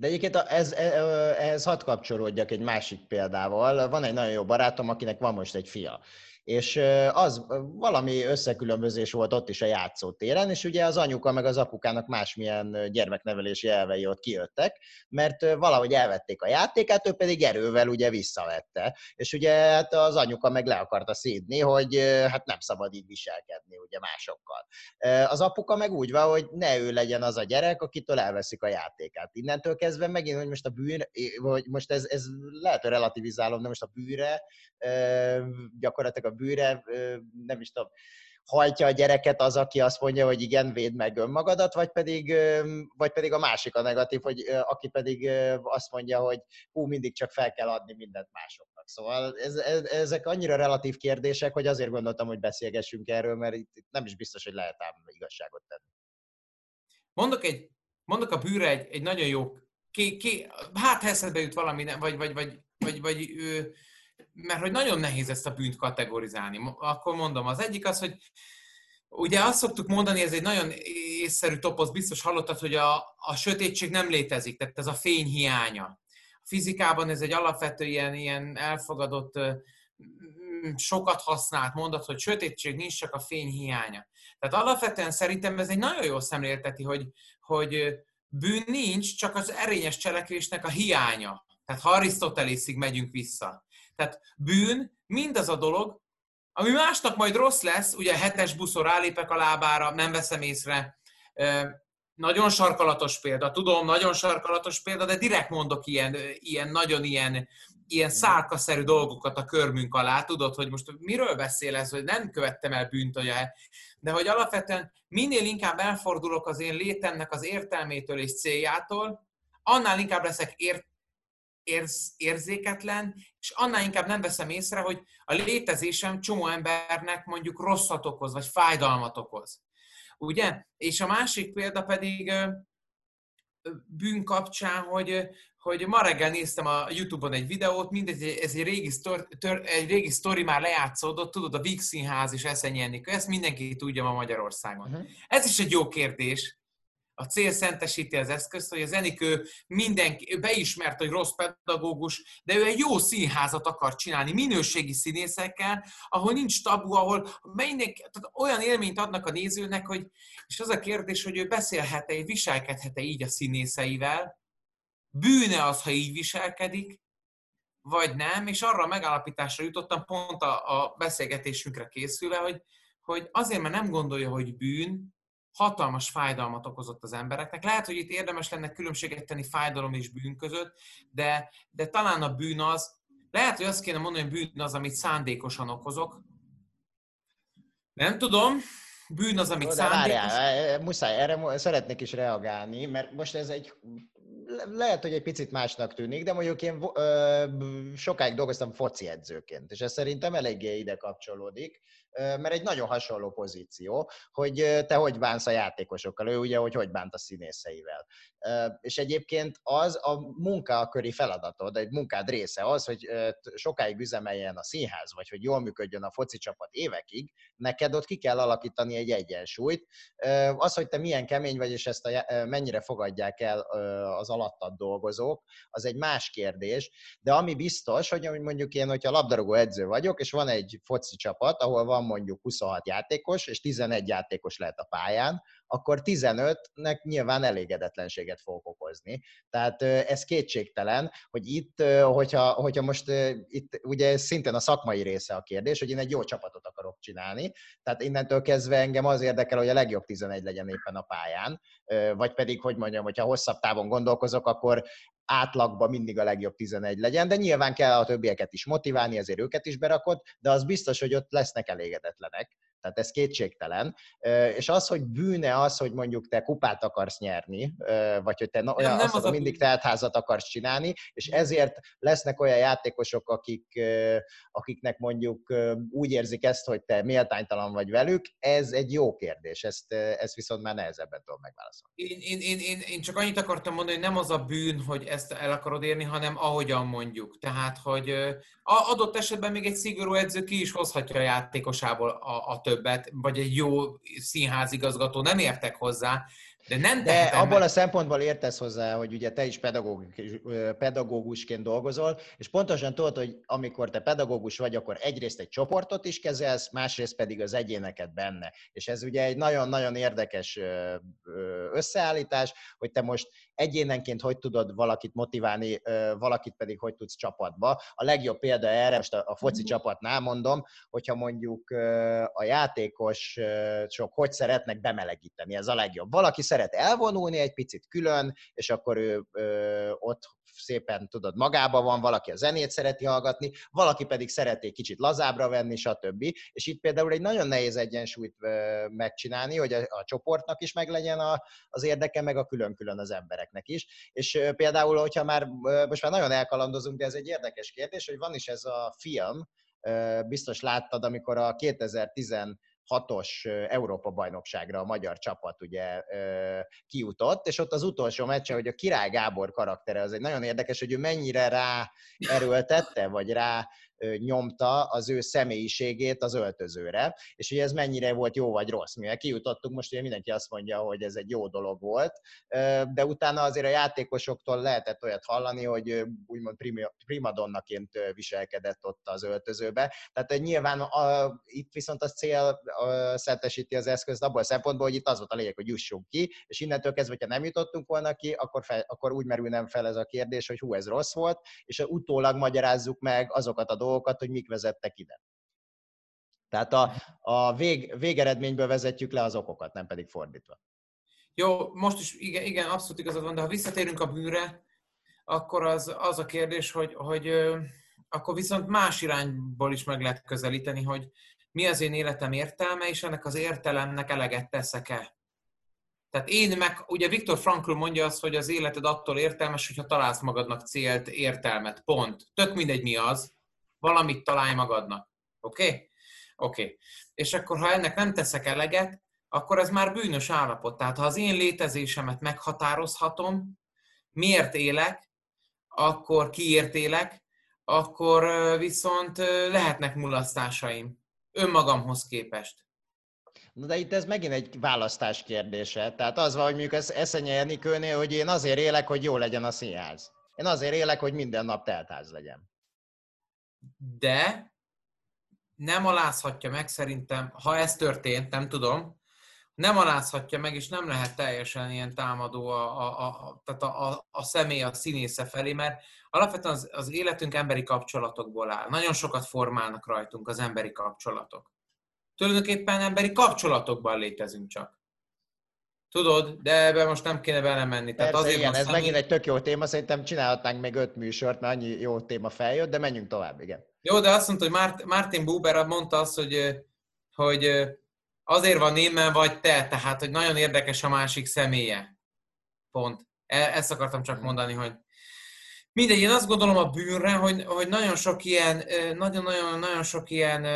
De egyébként ez, e- ö, ehhez hadd kapcsolódjak egy másik példával. Van egy nagyon jó barátom, akinek van most egy fia. És az valami összekülönbözés volt ott is a játszótéren, és ugye az anyuka meg az apukának másmilyen gyermeknevelési elvei ott kijöttek, mert valahogy elvették a játékát, ő pedig erővel ugye visszavette. És ugye hát az anyuka meg le akarta szídni, hogy hát nem szabad így viselkedni ugye másokkal. Az apuka meg úgy van, hogy ne ő legyen az a gyerek, akitől elveszik a játékát. Innentől kezdve megint, hogy most a bűn, vagy most ez, ez lehet, hogy relativizálom, de most a bűre, gyakorlatilag a bűre, nem is tudom, hajtja a gyereket az, aki azt mondja, hogy igen, védd meg önmagadat, vagy pedig, vagy pedig a másik a negatív, hogy aki pedig azt mondja, hogy hú, mindig csak fel kell adni mindent másoknak. Szóval ez, ez, ezek annyira relatív kérdések, hogy azért gondoltam, hogy beszélgessünk erről, mert itt, nem is biztos, hogy lehet ám igazságot tenni. Mondok, egy, mondok a bűre egy, egy nagyon jó, ki, ki, hát eszedbe jut valami, nem- vagy, vagy, vagy, vagy, vagy ő, mert hogy nagyon nehéz ezt a bűnt kategorizálni. Akkor mondom, az egyik az, hogy ugye azt szoktuk mondani, ez egy nagyon észszerű toposz, biztos hallottad, hogy a, a sötétség nem létezik, tehát ez a fény hiánya. A fizikában ez egy alapvető ilyen, ilyen elfogadott, sokat használt mondat, hogy sötétség nincs, csak a fény hiánya. Tehát alapvetően szerintem ez egy nagyon jó szemlélteti, hogy, hogy bűn nincs, csak az erényes cselekvésnek a hiánya. Tehát ha Arisztotelészig megyünk vissza. Tehát bűn mindaz a dolog, ami másnak majd rossz lesz, ugye hetes buszor rálépek a lábára, nem veszem észre. Nagyon sarkalatos példa, tudom, nagyon sarkalatos példa, de direkt mondok ilyen, ilyen nagyon ilyen, ilyen szálkaszerű dolgokat a körmünk alá, tudod, hogy most miről beszélesz, hogy nem követtem el bűnt, de hogy alapvetően minél inkább elfordulok az én létemnek az értelmétől és céljától, annál inkább leszek ért, érz, érzéketlen, és annál inkább nem veszem észre, hogy a létezésem csomó embernek mondjuk rosszat okoz, vagy fájdalmat okoz. Ugye? És a másik példa pedig bűn kapcsán, hogy, hogy ma reggel néztem a Youtube-on egy videót, mindegy, ez egy régi, sztori, tör, egy régi sztori már lejátszódott, tudod, a Víg Színház és Eszenyi Enikő, ezt mindenki tudja ma Magyarországon. Uh-huh. Ez is egy jó kérdés, a cél szentesíti az eszközt, hogy az Enikő mindenki beismert, hogy rossz pedagógus, de ő egy jó színházat akar csinálni, minőségi színészekkel, ahol nincs tabu, ahol mindenki, tehát olyan élményt adnak a nézőnek, hogy, és az a kérdés, hogy ő beszélhet-e, viselkedhet-e így a színészeivel, bűne az, ha így viselkedik, vagy nem, és arra a megállapításra jutottam pont a, a beszélgetésünkre készülve, hogy, hogy azért, mert nem gondolja, hogy bűn, hatalmas fájdalmat okozott az embereknek. Lehet, hogy itt érdemes lenne különbséget tenni fájdalom és bűn között, de, de talán a bűn az, lehet, hogy azt kéne mondani, hogy bűn az, amit szándékosan okozok. Nem tudom, bűn az, amit szándékosan... Várjál, e, e, muszáj, erre szeretnék is reagálni, mert most ez egy lehet, hogy egy picit másnak tűnik, de mondjuk én ö, sokáig dolgoztam foci edzőként, és ez szerintem eléggé ide kapcsolódik mert egy nagyon hasonló pozíció, hogy te hogy bánsz a játékosokkal, ő ugye, hogy hogy bánt a színészeivel. És egyébként az a munkaköri feladatod, egy munkád része az, hogy sokáig üzemeljen a színház, vagy hogy jól működjön a foci csapat évekig, neked ott ki kell alakítani egy egyensúlyt. Az, hogy te milyen kemény vagy, és ezt a, mennyire fogadják el az alattad dolgozók, az egy más kérdés, de ami biztos, hogy mondjuk én, hogyha labdarúgó edző vagyok, és van egy foci csapat, ahol van mondjuk 26 játékos, és 11 játékos lehet a pályán, akkor 15-nek nyilván elégedetlenséget fogok okozni. Tehát ez kétségtelen, hogy itt, hogyha, hogyha most itt ugye szintén a szakmai része a kérdés, hogy én egy jó csapatot akarok csinálni, tehát innentől kezdve engem az érdekel, hogy a legjobb 11 legyen éppen a pályán, vagy pedig, hogy mondjam, hogyha hosszabb távon gondolkozok, akkor átlagban mindig a legjobb 11 legyen, de nyilván kell a többieket is motiválni, ezért őket is berakod, de az biztos, hogy ott lesznek elégedetlenek. Tehát ez kétségtelen. És az, hogy bűne az, hogy mondjuk te kupát akarsz nyerni, vagy hogy te olyan, nem, nem azt, az a mindig teltházat akarsz csinálni, és ezért lesznek olyan játékosok, akik, akiknek mondjuk úgy érzik ezt, hogy te méltánytalan vagy velük, ez egy jó kérdés. Ezt, ezt viszont már nehezebben tudom megválaszolni. Én, én, én, én, én csak annyit akartam mondani, hogy nem az a bűn, hogy ezt el akarod érni, hanem ahogyan mondjuk. Tehát, hogy adott esetben még egy szigorú edző ki is hozhatja a játékosából a, a többet, vagy egy jó színházigazgató, nem értek hozzá, de nem De abból a szempontból értesz hozzá, hogy ugye te is pedagógus, pedagógusként dolgozol, és pontosan tudod, hogy amikor te pedagógus vagy, akkor egyrészt egy csoportot is kezelsz, másrészt pedig az egyéneket benne. És ez ugye egy nagyon-nagyon érdekes összeállítás, hogy te most egyénenként hogy tudod valakit motiválni, valakit pedig hogy tudsz csapatba. A legjobb példa erre, most a foci mhm. csapatnál mondom, hogyha mondjuk a játékos sok hogy szeretnek bemelegíteni, ez a legjobb. Valaki szeret elvonulni egy picit külön, és akkor ő ott szépen tudod, magába van, valaki a zenét szereti hallgatni, valaki pedig szereti kicsit lazábra venni, stb. És itt például egy nagyon nehéz egyensúlyt megcsinálni, hogy a, a csoportnak is meglegyen a, az érdeke, meg a külön-külön az embereknek is. És például, hogyha már, most már nagyon elkalandozunk, de ez egy érdekes kérdés, hogy van is ez a film, biztos láttad, amikor a 2010 hatos Európa-bajnokságra a magyar csapat ugye kiutott, és ott az utolsó meccsen, hogy a Király Gábor karaktere az egy nagyon érdekes, hogy ő mennyire rá erőltette, vagy rá nyomta az ő személyiségét az öltözőre, és hogy ez mennyire volt jó vagy rossz. Mivel kijutottunk, most ugye mindenki azt mondja, hogy ez egy jó dolog volt, de utána azért a játékosoktól lehetett olyat hallani, hogy úgymond primadonnaként viselkedett ott az öltözőbe. Tehát nyilván a, itt viszont a cél a, szentesíti az eszközt abból a szempontból, hogy itt az volt a lényeg, hogy jussunk ki, és innentől kezdve, hogyha nem jutottunk volna ki, akkor, fel, akkor úgy merülnem fel ez a kérdés, hogy hú, ez rossz volt, és utólag magyarázzuk meg azokat a dolgokat, hogy mik vezettek ide. Tehát a, a vég, végeredményből vezetjük le az okokat, nem pedig fordítva. Jó, most is igen, igen abszolút igazad van, de ha visszatérünk a bűnre, akkor az, az a kérdés, hogy, hogy akkor viszont más irányból is meg lehet közelíteni, hogy mi az én életem értelme, és ennek az értelemnek eleget teszek-e. Tehát én meg, ugye Viktor Frankl mondja azt, hogy az életed attól értelmes, hogyha találsz magadnak célt, értelmet, pont. Tök mindegy mi az, valamit találj magadnak. Oké? Okay? Oké. Okay. És akkor, ha ennek nem teszek eleget, akkor ez már bűnös állapot. Tehát ha az én létezésemet meghatározhatom, miért élek, akkor kiért élek, akkor viszont lehetnek mulasztásaim önmagamhoz képest. Na de itt ez megint egy választás kérdése. Tehát az van, hogy mondjuk ez Eszenye Enikőnél, hogy én azért élek, hogy jó legyen a színház. Én azért élek, hogy minden nap teltház legyen. De nem alázhatja meg szerintem, ha ez történt, nem tudom, nem alázhatja meg, és nem lehet teljesen ilyen támadó a, a, a, tehát a, a, a személy a színésze felé, mert alapvetően az, az életünk emberi kapcsolatokból áll. Nagyon sokat formálnak rajtunk az emberi kapcsolatok. Tulajdonképpen emberi kapcsolatokban létezünk csak. Tudod, de ebbe most nem kéne belemenni. Tehát Persze, azért igen, ez megint egy tök jó téma, szerintem csinálhatnánk még öt műsort, mert annyi jó téma feljött, de menjünk tovább, igen. Jó, de azt mondta, hogy Martin Buber mondta azt, hogy, hogy azért van én, vagy te, tehát, hogy nagyon érdekes a másik személye. Pont. E, ezt akartam csak mhm. mondani, hogy mindegy, én azt gondolom a bűnre, hogy, hogy nagyon sok ilyen, nagyon-nagyon-nagyon sok ilyen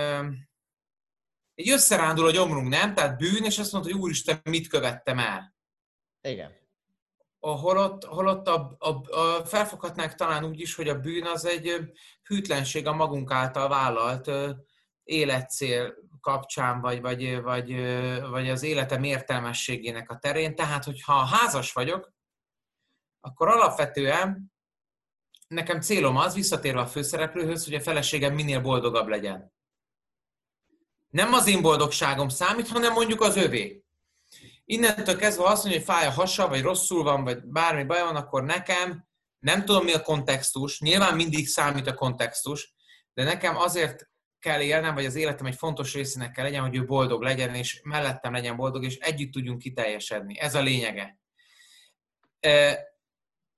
egy összerándul a gyomrunk, nem? Tehát bűn, és azt mondta, hogy úristen, mit követtem el. Igen. A, holott, holott a, a, a, felfoghatnánk talán úgy is, hogy a bűn az egy hűtlenség a magunk által vállalt életcél kapcsán, vagy, vagy, vagy, vagy az életem értelmességének a terén. Tehát, hogyha házas vagyok, akkor alapvetően nekem célom az, visszatérve a főszereplőhöz, hogy a feleségem minél boldogabb legyen nem az én boldogságom számít, hanem mondjuk az övé. Innentől kezdve azt mondja, hogy fáj a hasa, vagy rosszul van, vagy bármi baj van, akkor nekem nem tudom mi a kontextus, nyilván mindig számít a kontextus, de nekem azért kell élnem, vagy az életem egy fontos részének kell legyen, hogy ő boldog legyen, és mellettem legyen boldog, és együtt tudjunk kiteljesedni. Ez a lényege. E,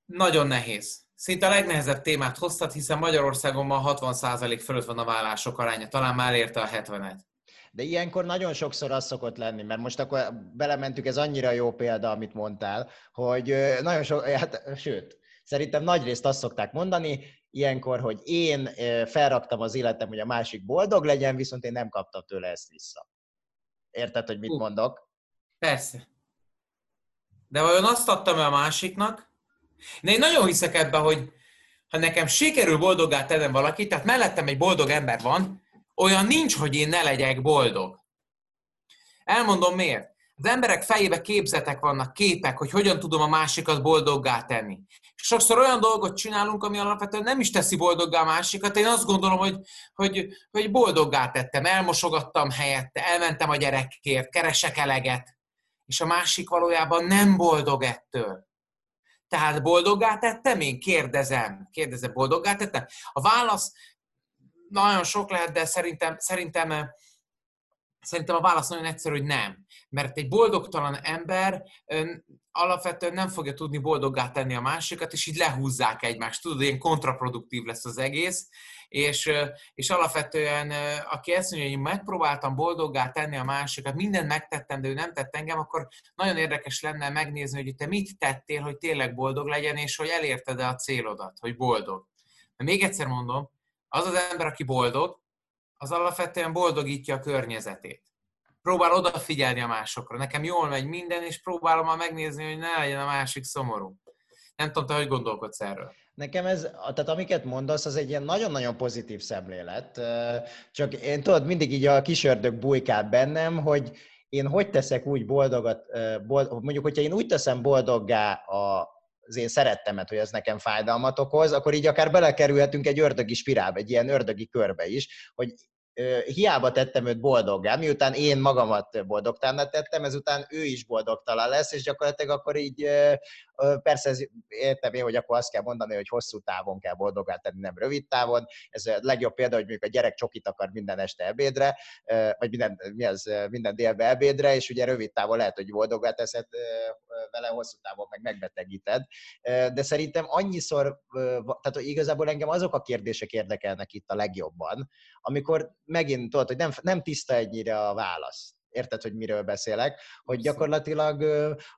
nagyon nehéz. Szinte a legnehezebb témát hoztad, hiszen Magyarországon ma 60% fölött van a vállások aránya, talán már érte a 70-et. De ilyenkor nagyon sokszor az szokott lenni, mert most akkor belementük, ez annyira jó példa, amit mondtál, hogy nagyon sok, hát, sőt, szerintem nagyrészt azt szokták mondani, ilyenkor, hogy én felraktam az életem, hogy a másik boldog legyen, viszont én nem kaptam tőle ezt vissza. Érted, hogy mit uh, mondok? Persze. De vajon azt adtam a másiknak? De én nagyon hiszek ebben, hogy ha nekem sikerül boldoggá tennem valakit, tehát mellettem egy boldog ember van, olyan nincs, hogy én ne legyek boldog. Elmondom miért. Az emberek fejébe képzetek vannak, képek, hogy hogyan tudom a másikat boldoggá tenni. Sokszor olyan dolgot csinálunk, ami alapvetően nem is teszi boldoggá a másikat. Én azt gondolom, hogy, hogy, hogy boldoggá tettem, elmosogattam helyette, elmentem a gyerekért, keresek eleget, és a másik valójában nem boldog ettől. Tehát boldoggá tettem én? Kérdezem. Kérdezem, boldoggá tettem? A válasz nagyon sok lehet, de szerintem, szerintem, eh, szerintem a válasz nagyon egyszerű, hogy nem. Mert egy boldogtalan ember alapvetően nem fogja tudni boldoggá tenni a másikat, és így lehúzzák egymást. Tudod, ilyen kontraproduktív lesz az egész, és, és alapvetően, aki ezt mondja, hogy megpróbáltam boldoggá tenni a másikat, mindent megtettem, de ő nem tett engem, akkor nagyon érdekes lenne megnézni, hogy te mit tettél, hogy tényleg boldog legyen, és hogy elérted-e a célodat, hogy boldog. De még egyszer mondom, az az ember, aki boldog, az alapvetően boldogítja a környezetét. Próbál odafigyelni a másokra. Nekem jól megy minden, és próbálom már megnézni, hogy ne legyen a másik szomorú. Nem tudom, te hogy gondolkodsz erről? Nekem ez, tehát amiket mondasz, az egy ilyen nagyon-nagyon pozitív szemlélet. Csak én tudod, mindig így a kisördög bujkál bennem, hogy én hogy teszek úgy boldogat, bold, mondjuk, hogyha én úgy teszem boldoggá a, az én szerettemet, hogy ez nekem fájdalmat okoz, akkor így akár belekerülhetünk egy ördögi spirálba, egy ilyen ördögi körbe is, hogy hiába tettem őt boldoggá, miután én magamat boldogtalanná tettem, ezután ő is boldogtalan lesz, és gyakorlatilag akkor így persze ez, értem én, hogy akkor azt kell mondani, hogy hosszú távon kell boldogá tenni, nem rövid távon. Ez a legjobb példa, hogy mondjuk a gyerek csokit akar minden este ebédre, vagy minden, mi az, minden délbe ebédre, és ugye rövid távon lehet, hogy boldogá teszed vele, hosszú távon meg megbetegíted. De szerintem annyiszor, tehát igazából engem azok a kérdések érdekelnek itt a legjobban, amikor megint tudod, hogy nem, nem tiszta ennyire a válasz érted, hogy miről beszélek, hogy gyakorlatilag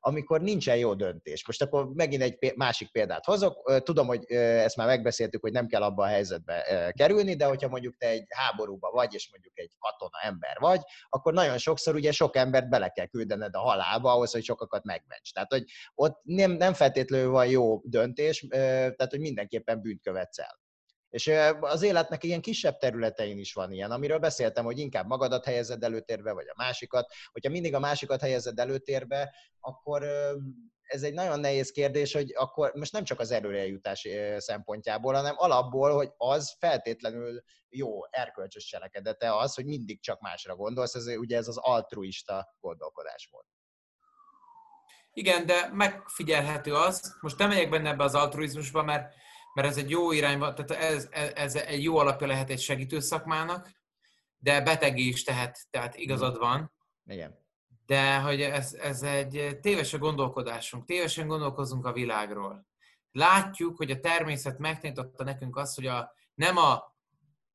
amikor nincsen jó döntés. Most akkor megint egy másik példát hozok. Tudom, hogy ezt már megbeszéltük, hogy nem kell abba a helyzetbe kerülni, de hogyha mondjuk te egy háborúba vagy, és mondjuk egy katona ember vagy, akkor nagyon sokszor ugye sok embert bele kell küldened a halálba ahhoz, hogy sokakat megments. Tehát, hogy ott nem, nem feltétlenül van jó döntés, tehát, hogy mindenképpen bűnt követsz el. És az életnek ilyen kisebb területein is van ilyen, amiről beszéltem, hogy inkább magadat helyezed előtérbe, vagy a másikat. Hogyha mindig a másikat helyezed előtérbe, akkor ez egy nagyon nehéz kérdés, hogy akkor most nem csak az előrejutás szempontjából, hanem alapból, hogy az feltétlenül jó erkölcsös cselekedete az, hogy mindig csak másra gondolsz, ez ugye ez az altruista gondolkodás volt. Igen, de megfigyelhető az, most nem megyek benne ebbe az altruizmusba, mert mert ez egy jó irányba, tehát ez, ez egy jó alapja lehet egy segítő szakmának, de beteg is tehet, tehát igazad van. Igen. De hogy ez, ez egy téves a gondolkodásunk, tévesen gondolkozunk a világról. Látjuk, hogy a természet megtanította nekünk azt, hogy a, nem a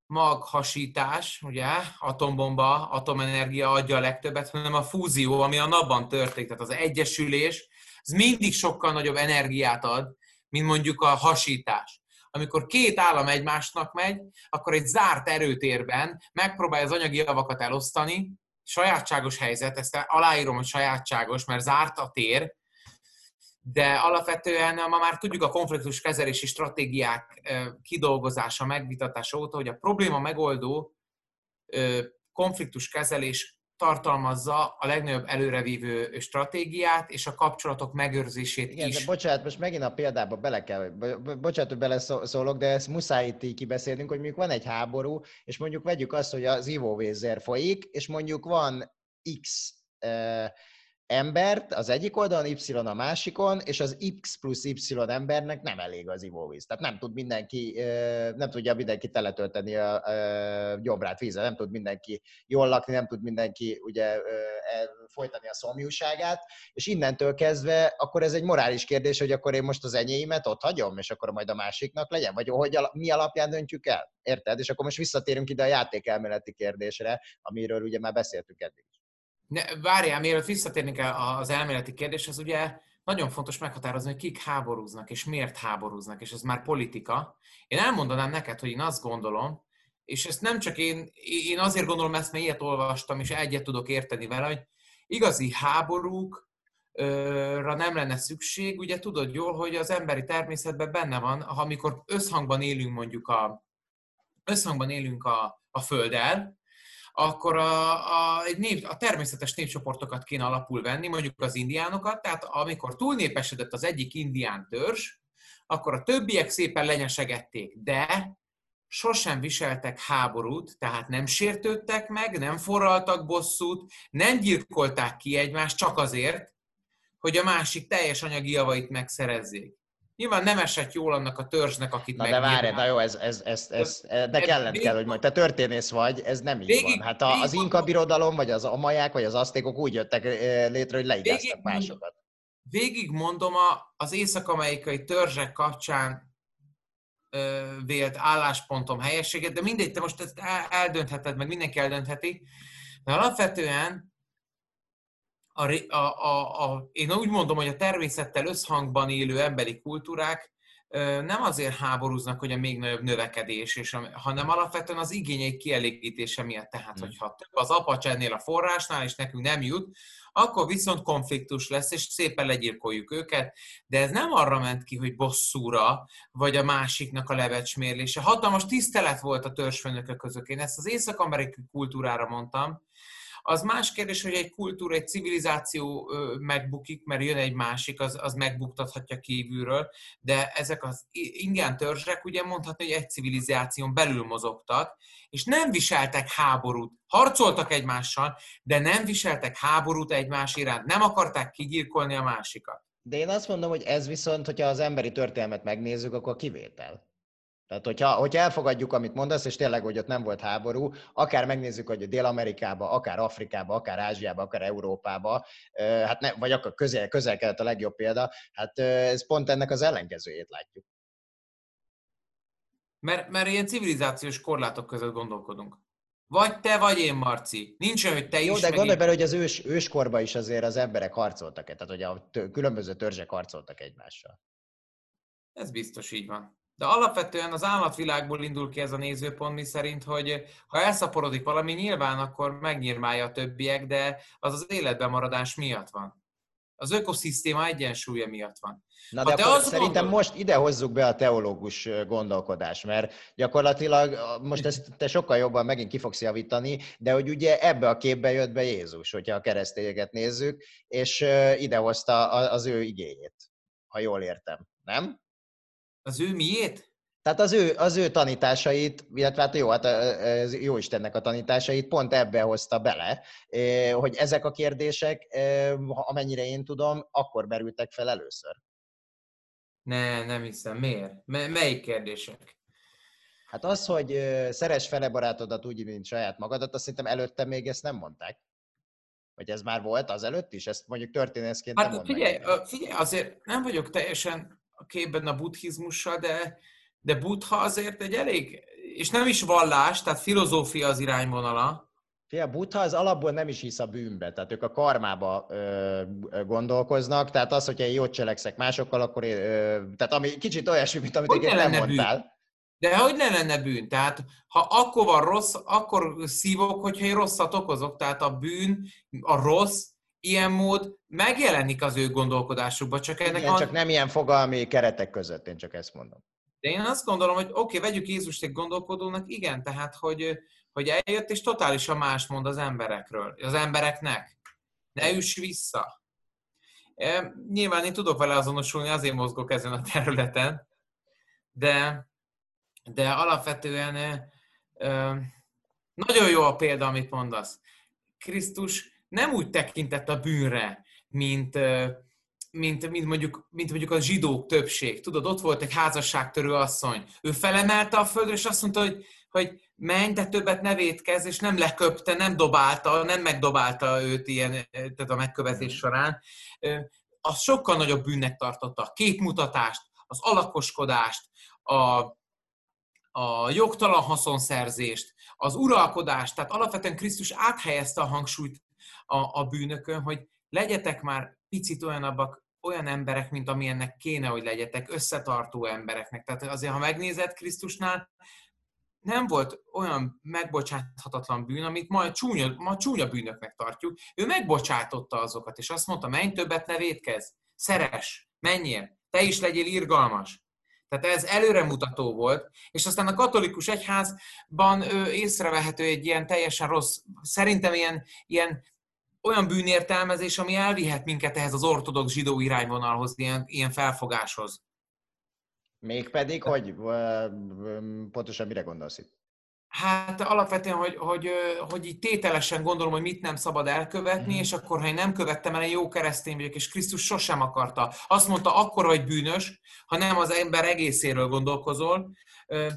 maghasítás, ugye, atombomba, atomenergia adja a legtöbbet, hanem a fúzió, ami a napban történik, tehát az egyesülés, az mindig sokkal nagyobb energiát ad, mint mondjuk a hasítás. Amikor két állam egymásnak megy, akkor egy zárt erőtérben megpróbálja az anyagi javakat elosztani, sajátságos helyzet, ezt aláírom, hogy sajátságos, mert zárt a tér, de alapvetően ma már tudjuk a konfliktus kezelési stratégiák kidolgozása, megvitatása óta, hogy a probléma megoldó konfliktus kezelés tartalmazza a legnagyobb előrevívő stratégiát és a kapcsolatok megőrzését Igen, is. De bocsánat, most megint a példába bele kell, bocsánat, hogy beleszólok, de ezt muszáj itt így kibeszélnünk, hogy mondjuk van egy háború, és mondjuk vegyük azt, hogy az ivóvízzer folyik, és mondjuk van X embert az egyik oldalon, Y a másikon, és az X plusz Y embernek nem elég az ivóvíz. Tehát nem tud mindenki, nem tudja mindenki teletölteni a gyomrát vízzel, nem tud mindenki jól lakni, nem tud mindenki ugye folytani a szomjúságát, és innentől kezdve akkor ez egy morális kérdés, hogy akkor én most az enyéimet ott hagyom, és akkor majd a másiknak legyen, vagy hogy mi alapján döntjük el, érted? És akkor most visszatérünk ide a játékelméleti kérdésre, amiről ugye már beszéltünk eddig ne, várjál, mielőtt visszatérnénk az elméleti kérdéshez, ugye nagyon fontos meghatározni, hogy kik háborúznak, és miért háborúznak, és ez már politika. Én elmondanám neked, hogy én azt gondolom, és ezt nem csak én, én azért gondolom ezt, mert ilyet olvastam, és egyet tudok érteni vele, hogy igazi háborúkra nem lenne szükség. Ugye tudod jól, hogy az emberi természetben benne van, ha amikor összhangban élünk mondjuk a, összhangban élünk a, a Földdel, akkor a, a, egy nép, a természetes népcsoportokat kéne alapul venni, mondjuk az indiánokat, tehát amikor túlnépesedett az egyik indián törzs, akkor a többiek szépen lenyesegették, de sosem viseltek háborút, tehát nem sértődtek meg, nem forraltak bosszút, nem gyilkolták ki egymást csak azért, hogy a másik teljes anyagi javait megszerezzék. Nyilván nem esett jól annak a törzsnek, akit Na de várj, na jó, ez, ez, ez, ez, de kellett kell, hogy majd te történész vagy, ez nem így végig, van. Hát a, az inka birodalom, vagy az amaják, vagy az asztékok úgy jöttek létre, hogy leigáztak másokat. Végig mondom a, az észak-amerikai törzsek kapcsán ö, vélt álláspontom helyességet, de mindegy, te most ezt eldöntheted, meg mindenki eldöntheti, de alapvetően a, a, a, én úgy mondom, hogy a természettel összhangban élő emberi kultúrák nem azért háborúznak, hogy a még nagyobb növekedés, és a, hanem alapvetően az igényeik kielégítése miatt. Tehát, mm. hogyha több az apacs ennél a forrásnál, és nekünk nem jut, akkor viszont konfliktus lesz, és szépen legyilkoljuk őket, de ez nem arra ment ki, hogy bosszúra, vagy a másiknak a levecsmérlése. Hatalmas tisztelet volt a törzsfőnökök között. Én ezt az észak-amerikai kultúrára mondtam, az más kérdés, hogy egy kultúra, egy civilizáció megbukik, mert jön egy másik, az, az megbuktathatja kívülről, de ezek az ingyen törzsek ugye mondhatni, hogy egy civilizáción belül mozogtak, és nem viseltek háborút. Harcoltak egymással, de nem viseltek háborút egymás iránt. Nem akarták kigyilkolni a másikat. De én azt mondom, hogy ez viszont, hogyha az emberi történelmet megnézzük, akkor kivétel. Tehát, hogyha, hogyha elfogadjuk, amit mondasz, és tényleg, hogy ott nem volt háború, akár megnézzük, hogy Dél-Amerikába, akár Afrikába, akár Ázsiába, akár Európába, hát ne, vagy akár közel, közel a legjobb példa, hát ez pont ennek az ellenkezőjét látjuk. Mert, mert ilyen civilizációs korlátok között gondolkodunk. Vagy te, vagy én, Marci. Nincs olyan, hogy te Jó, is. de gondolj bele, hogy az ős, őskorban is azért az emberek harcoltak, tehát hogy a különböző törzsek harcoltak egymással. Ez biztos így van. De alapvetően az állatvilágból indul ki ez a nézőpont, mi szerint, hogy ha elszaporodik valami, nyilván akkor megnyírmálja a többiek, de az az életben maradás miatt van. Az ökoszisztéma egyensúlya miatt van. Na de akkor szerintem gondol... most ide hozzuk be a teológus gondolkodás, mert gyakorlatilag most ezt te sokkal jobban megint ki fogsz javítani, de hogy ugye ebbe a képbe jött be Jézus, hogyha a keresztényeket nézzük, és idehozta az ő igényét, ha jól értem, nem? Az ő miét? Tehát az ő, az ő tanításait, illetve hát jó, hát ez jó Istennek a tanításait pont ebbe hozta bele, hogy ezek a kérdések, amennyire én tudom, akkor merültek fel először. Ne, nem hiszem. Miért? M- melyik kérdések? Hát az, hogy szeres fele barátodat úgy, mint saját magadat, azt szerintem előtte még ezt nem mondták. Vagy ez már volt az előtt is? Ezt mondjuk történészként hát, nem figyelj, figyelj, azért nem vagyok teljesen a képben a buddhizmussal, de, de buddha azért egy elég, és nem is vallás, tehát filozófia az irányvonala. Fia, Buddha az alapból nem is hisz a bűnbe, tehát ők a karmába ö, gondolkoznak, tehát az, hogyha én jót cselekszek másokkal, akkor én, ö, tehát ami kicsit olyasmi, mint amit hogy nem mondtál. Bűn? De hogy ne lenne bűn? Tehát ha akkor van rossz, akkor szívok, hogyha én rosszat okozok. Tehát a bűn, a rossz, ilyen mód megjelenik az ő gondolkodásukban, csak ennek Igen, a... csak nem ilyen fogalmi keretek között, én csak ezt mondom. De én azt gondolom, hogy oké, okay, vegyük Jézust egy gondolkodónak, igen, tehát, hogy, hogy eljött és totálisan más mond az emberekről, az embereknek. Ne üss vissza. E, nyilván én tudok vele azonosulni, azért mozgok ezen a területen, de, de alapvetően e, e, nagyon jó a példa, amit mondasz. Krisztus nem úgy tekintett a bűnre, mint, mint, mint, mondjuk, mint mondjuk a zsidók többség. Tudod, ott volt egy házasságtörő asszony. Ő felemelte a földre, és azt mondta, hogy, hogy menj, de többet ne védkezz, és nem leköpte, nem dobálta, nem megdobálta őt ilyen, tehát a megkövetés során. Az sokkal nagyobb bűnnek tartotta a képmutatást, az alakoskodást, a, a jogtalan haszonszerzést, az uralkodást, tehát alapvetően Krisztus áthelyezte a hangsúlyt a, a bűnökön, hogy legyetek már picit olyanabbak, olyan emberek, mint amilyennek kéne, hogy legyetek, összetartó embereknek. Tehát azért, ha megnézed Krisztusnál, nem volt olyan megbocsáthatatlan bűn, amit ma csúnya, ma csúnya bűnöknek tartjuk. Ő megbocsátotta azokat, és azt mondta, menj többet ne védkezz, szeres, menjél, te is legyél irgalmas. Tehát ez előremutató volt, és aztán a katolikus egyházban ő észrevehető egy ilyen teljesen rossz, szerintem ilyen, ilyen olyan bűnértelmezés, ami elvihet minket ehhez az ortodox zsidó irányvonalhoz, ilyen, ilyen felfogáshoz. Mégpedig, hogy pontosan mire gondolsz itt? Hát alapvetően, hogy, hogy, hogy így tételesen gondolom, hogy mit nem szabad elkövetni, mm. és akkor, ha én nem követtem el, én jó keresztény vagyok, és Krisztus sosem akarta. Azt mondta, akkor vagy bűnös, ha nem az ember egészéről gondolkozol. Oké,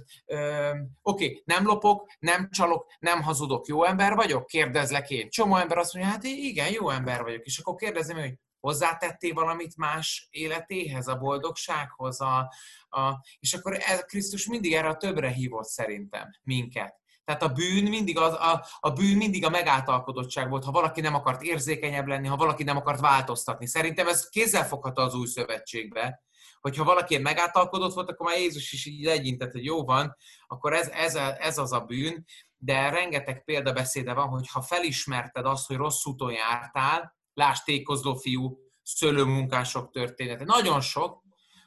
okay, nem lopok, nem csalok, nem hazudok, jó ember vagyok? Kérdezlek én. Csomó ember azt mondja, hát igen, jó ember vagyok. És akkor kérdezem, hogy hozzátettél valamit más életéhez, a boldogsághoz, a, a, és akkor ez, Krisztus mindig erre a többre hívott szerintem minket. Tehát a bűn mindig az, a, a bűn mindig a megáltalkodottság volt, ha valaki nem akart érzékenyebb lenni, ha valaki nem akart változtatni. Szerintem ez kézzelfogható az új szövetségbe, hogyha valaki megáltalkodott volt, akkor már Jézus is így legyintett, hogy jó van, akkor ez, ez, ez az a bűn, de rengeteg példabeszéde van, hogy ha felismerted azt, hogy rossz úton jártál, lásd tékozló fiú, szőlőmunkások története, nagyon sok,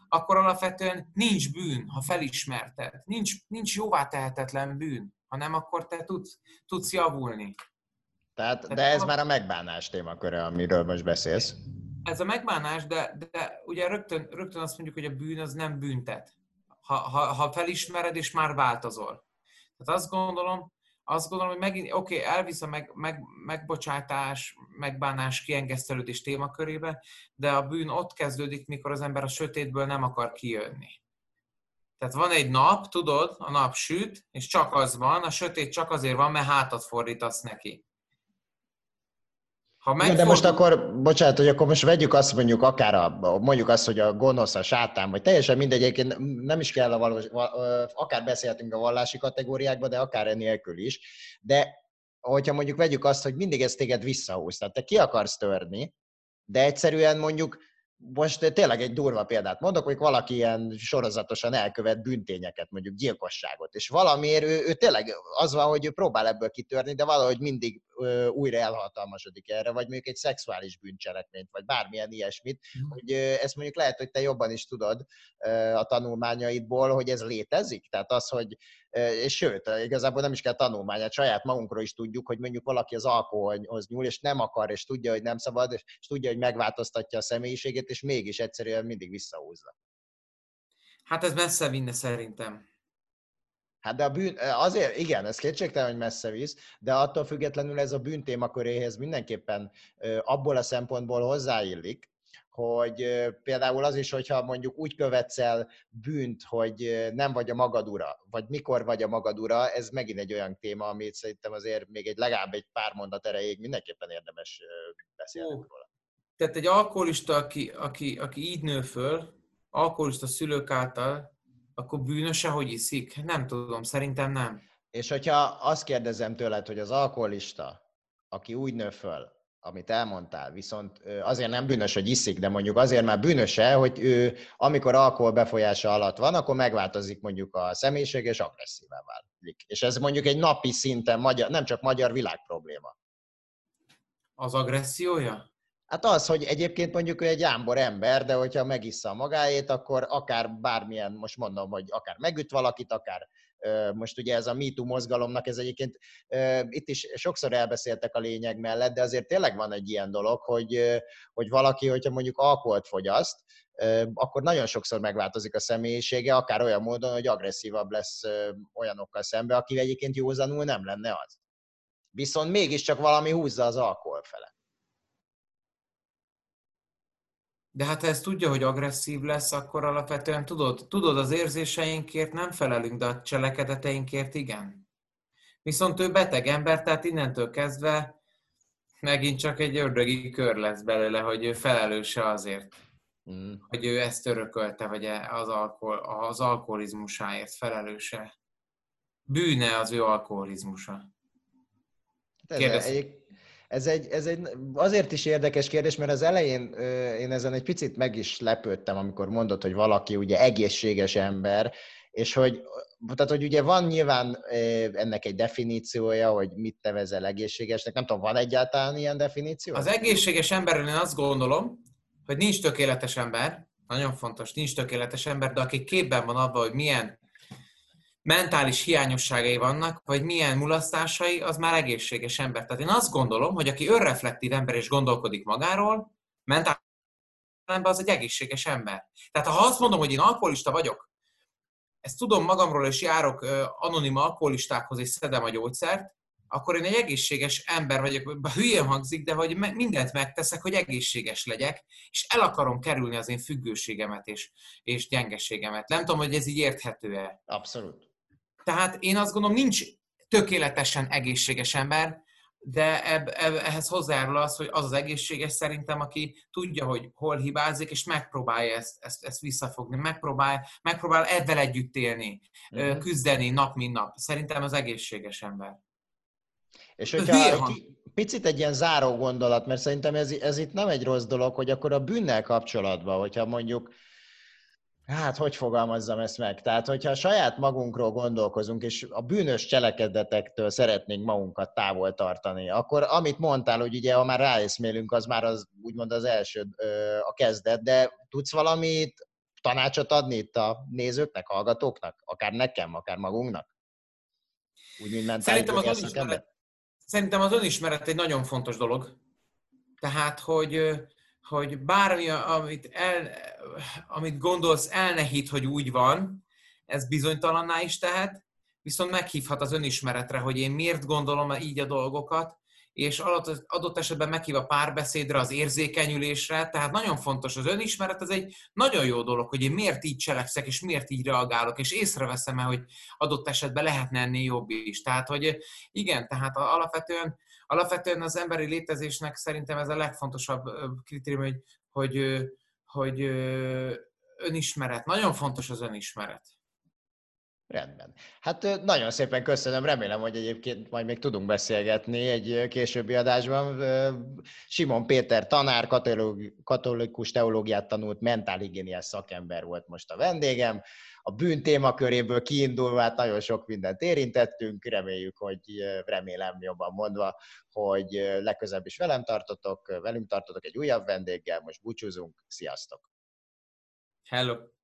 akkor alapvetően nincs bűn, ha felismerted. Nincs, nincs jóvá tehetetlen bűn, hanem akkor te tudsz, tudsz javulni. Tehát, de ez már a megbánás témaköre, amiről most beszélsz. Ez a megbánás, de, de ugye rögtön, rögtön azt mondjuk, hogy a bűn az nem büntet. Ha, ha, ha felismered, és már változol. Tehát azt gondolom, azt gondolom, hogy megint, oké, okay, elvisz a meg, meg, megbocsátás, megbánás, kiengesztelődés témakörébe, de a bűn ott kezdődik, mikor az ember a sötétből nem akar kijönni. Tehát van egy nap, tudod, a nap süt, és csak az van, a sötét csak azért van, mert hátat fordítasz neki. Ha megfordul... De most akkor, bocsánat, hogy akkor most vegyük azt mondjuk akár a, mondjuk azt, hogy a gonosz, a sátán, vagy teljesen mindegy, egyébként nem is kell a valós, akár beszélhetünk a vallási kategóriákba, de akár ennélkül is, de hogyha mondjuk vegyük azt, hogy mindig ez téged visszahúz, tehát te ki akarsz törni, de egyszerűen mondjuk most tényleg egy durva példát mondok, hogy valaki ilyen sorozatosan elkövet bűntényeket, mondjuk gyilkosságot, és valamiért ő, ő tényleg az van, hogy ő próbál ebből kitörni, de valahogy mindig újra elhatalmasodik erre, vagy mondjuk egy szexuális bűncselekményt, vagy bármilyen ilyesmit, mm. hogy ezt mondjuk lehet, hogy te jobban is tudod a tanulmányaidból, hogy ez létezik, tehát az, hogy és sőt, igazából nem is kell tanulmányát, saját magunkról is tudjuk, hogy mondjuk valaki az alkoholhoz nyúl, és nem akar, és tudja, hogy nem szabad, és tudja, hogy megváltoztatja a személyiségét, és mégis egyszerűen mindig visszahúzza. Hát ez messze vinne szerintem. Hát de a bűn, azért, igen, ez kétségtelen, hogy messze visz, de attól függetlenül ez a bűn témaköréhez mindenképpen abból a szempontból hozzáillik, hogy például az is, hogyha mondjuk úgy követsz el bűnt, hogy nem vagy a magad ura, vagy mikor vagy a magad ura, ez megint egy olyan téma, amit szerintem azért még egy legalább egy pár mondat erejéig mindenképpen érdemes beszélni róla. Tehát egy alkoholista, aki, aki, aki így nő föl, alkoholista szülők által, akkor bűnöse, hogy iszik? Nem tudom, szerintem nem. És hogyha azt kérdezem tőled, hogy az alkoholista, aki úgy nő föl, amit elmondtál, viszont azért nem bűnös, hogy iszik, de mondjuk azért már bűnöse, hogy ő, amikor alkohol befolyása alatt van, akkor megváltozik mondjuk a személyiség, és agresszívá válik. És ez mondjuk egy napi szinten magyar, nem csak magyar világ probléma. Az agressziója? Hát az, hogy egyébként mondjuk ő egy ámbor ember, de hogyha megissza magáét, akkor akár bármilyen, most mondom, hogy akár megüt valakit, akár most ugye ez a MeToo mozgalomnak, ez egyébként itt is sokszor elbeszéltek a lényeg mellett, de azért tényleg van egy ilyen dolog, hogy, hogy valaki, hogyha mondjuk alkoholt fogyaszt, akkor nagyon sokszor megváltozik a személyisége, akár olyan módon, hogy agresszívabb lesz olyanokkal szembe, aki egyébként józanul nem lenne az. Viszont mégiscsak valami húzza az alkohol fele. De hát ha ezt tudja, hogy agresszív lesz, akkor alapvetően tudod, tudod az érzéseinkért nem felelünk, de a cselekedeteinkért igen. Viszont ő beteg ember, tehát innentől kezdve megint csak egy ördögi kör lesz belőle, hogy ő felelőse azért, mm. hogy ő ezt örökölte, vagy e az, alkohol, az alkoholizmusáért felelőse. Bűne az ő alkoholizmusa. Kérdez ez egy, ez egy azért is érdekes kérdés, mert az elején én ezen egy picit meg is lepődtem, amikor mondott, hogy valaki ugye egészséges ember, és hogy, tehát, hogy ugye van nyilván ennek egy definíciója, hogy mit nevezel egészségesnek. Nem tudom, van egyáltalán ilyen definíció? Az egészséges emberről én azt gondolom, hogy nincs tökéletes ember, nagyon fontos, nincs tökéletes ember, de aki képben van abban, hogy milyen mentális hiányosságai vannak, vagy milyen mulasztásai, az már egészséges ember. Tehát én azt gondolom, hogy aki önreflektív ember és gondolkodik magáról, mentális az egy egészséges ember. Tehát ha azt mondom, hogy én alkoholista vagyok, ezt tudom magamról, és járok anonim alkoholistákhoz, és szedem a gyógyszert, akkor én egy egészséges ember vagyok, hülyén hangzik, de hogy mindent megteszek, hogy egészséges legyek, és el akarom kerülni az én függőségemet és, és gyengeségemet. Nem tudom, hogy ez így érthető-e. Abszolút. Tehát én azt gondolom, nincs tökéletesen egészséges ember, de ehhez hozzájárul az, hogy az az egészséges szerintem, aki tudja, hogy hol hibázik, és megpróbálja ezt, ezt, ezt visszafogni, megpróbál, megpróbál ebben együtt élni, uh-huh. küzdeni nap, mint nap. Szerintem az egészséges ember. És hogyha egy picit egy ilyen záró gondolat, mert szerintem ez, ez itt nem egy rossz dolog, hogy akkor a bűnnel kapcsolatban, hogyha mondjuk Hát, hogy fogalmazzam ezt meg? Tehát, hogyha saját magunkról gondolkozunk, és a bűnös cselekedetektől szeretnénk magunkat távol tartani, akkor amit mondtál, hogy ugye, ha már ráeszmélünk, az már az úgymond az első, a kezdet, de tudsz valamit tanácsot adni itt a nézőknek, hallgatóknak? Akár nekem, akár magunknak? Úgy, mint Szerintem az, önismeret, szerintem az önismeret egy nagyon fontos dolog. Tehát, hogy hogy bármi, amit, el, amit gondolsz, elnehít, hogy úgy van, ez bizonytalanná is tehet, viszont meghívhat az önismeretre, hogy én miért gondolom így a dolgokat, és adott esetben meghív a párbeszédre, az érzékenyülésre, tehát nagyon fontos az önismeret, ez egy nagyon jó dolog, hogy én miért így cselekszek, és miért így reagálok, és észreveszem-e, hogy adott esetben lehetne ennél jobb is. Tehát, hogy igen, tehát alapvetően Alapvetően az emberi létezésnek szerintem ez a legfontosabb kritérium, hogy, hogy, hogy önismeret. Nagyon fontos az önismeret. Rendben. Hát nagyon szépen köszönöm, remélem, hogy egyébként majd még tudunk beszélgetni egy későbbi adásban. Simon Péter tanár, katolikus teológiát tanult, mentálhigiéniás szakember volt most a vendégem a bűn témaköréből kiindulva, hát nagyon sok mindent érintettünk, reméljük, hogy remélem jobban mondva, hogy legközelebb is velem tartotok, velünk tartotok egy újabb vendéggel, most búcsúzunk, sziasztok! Hello!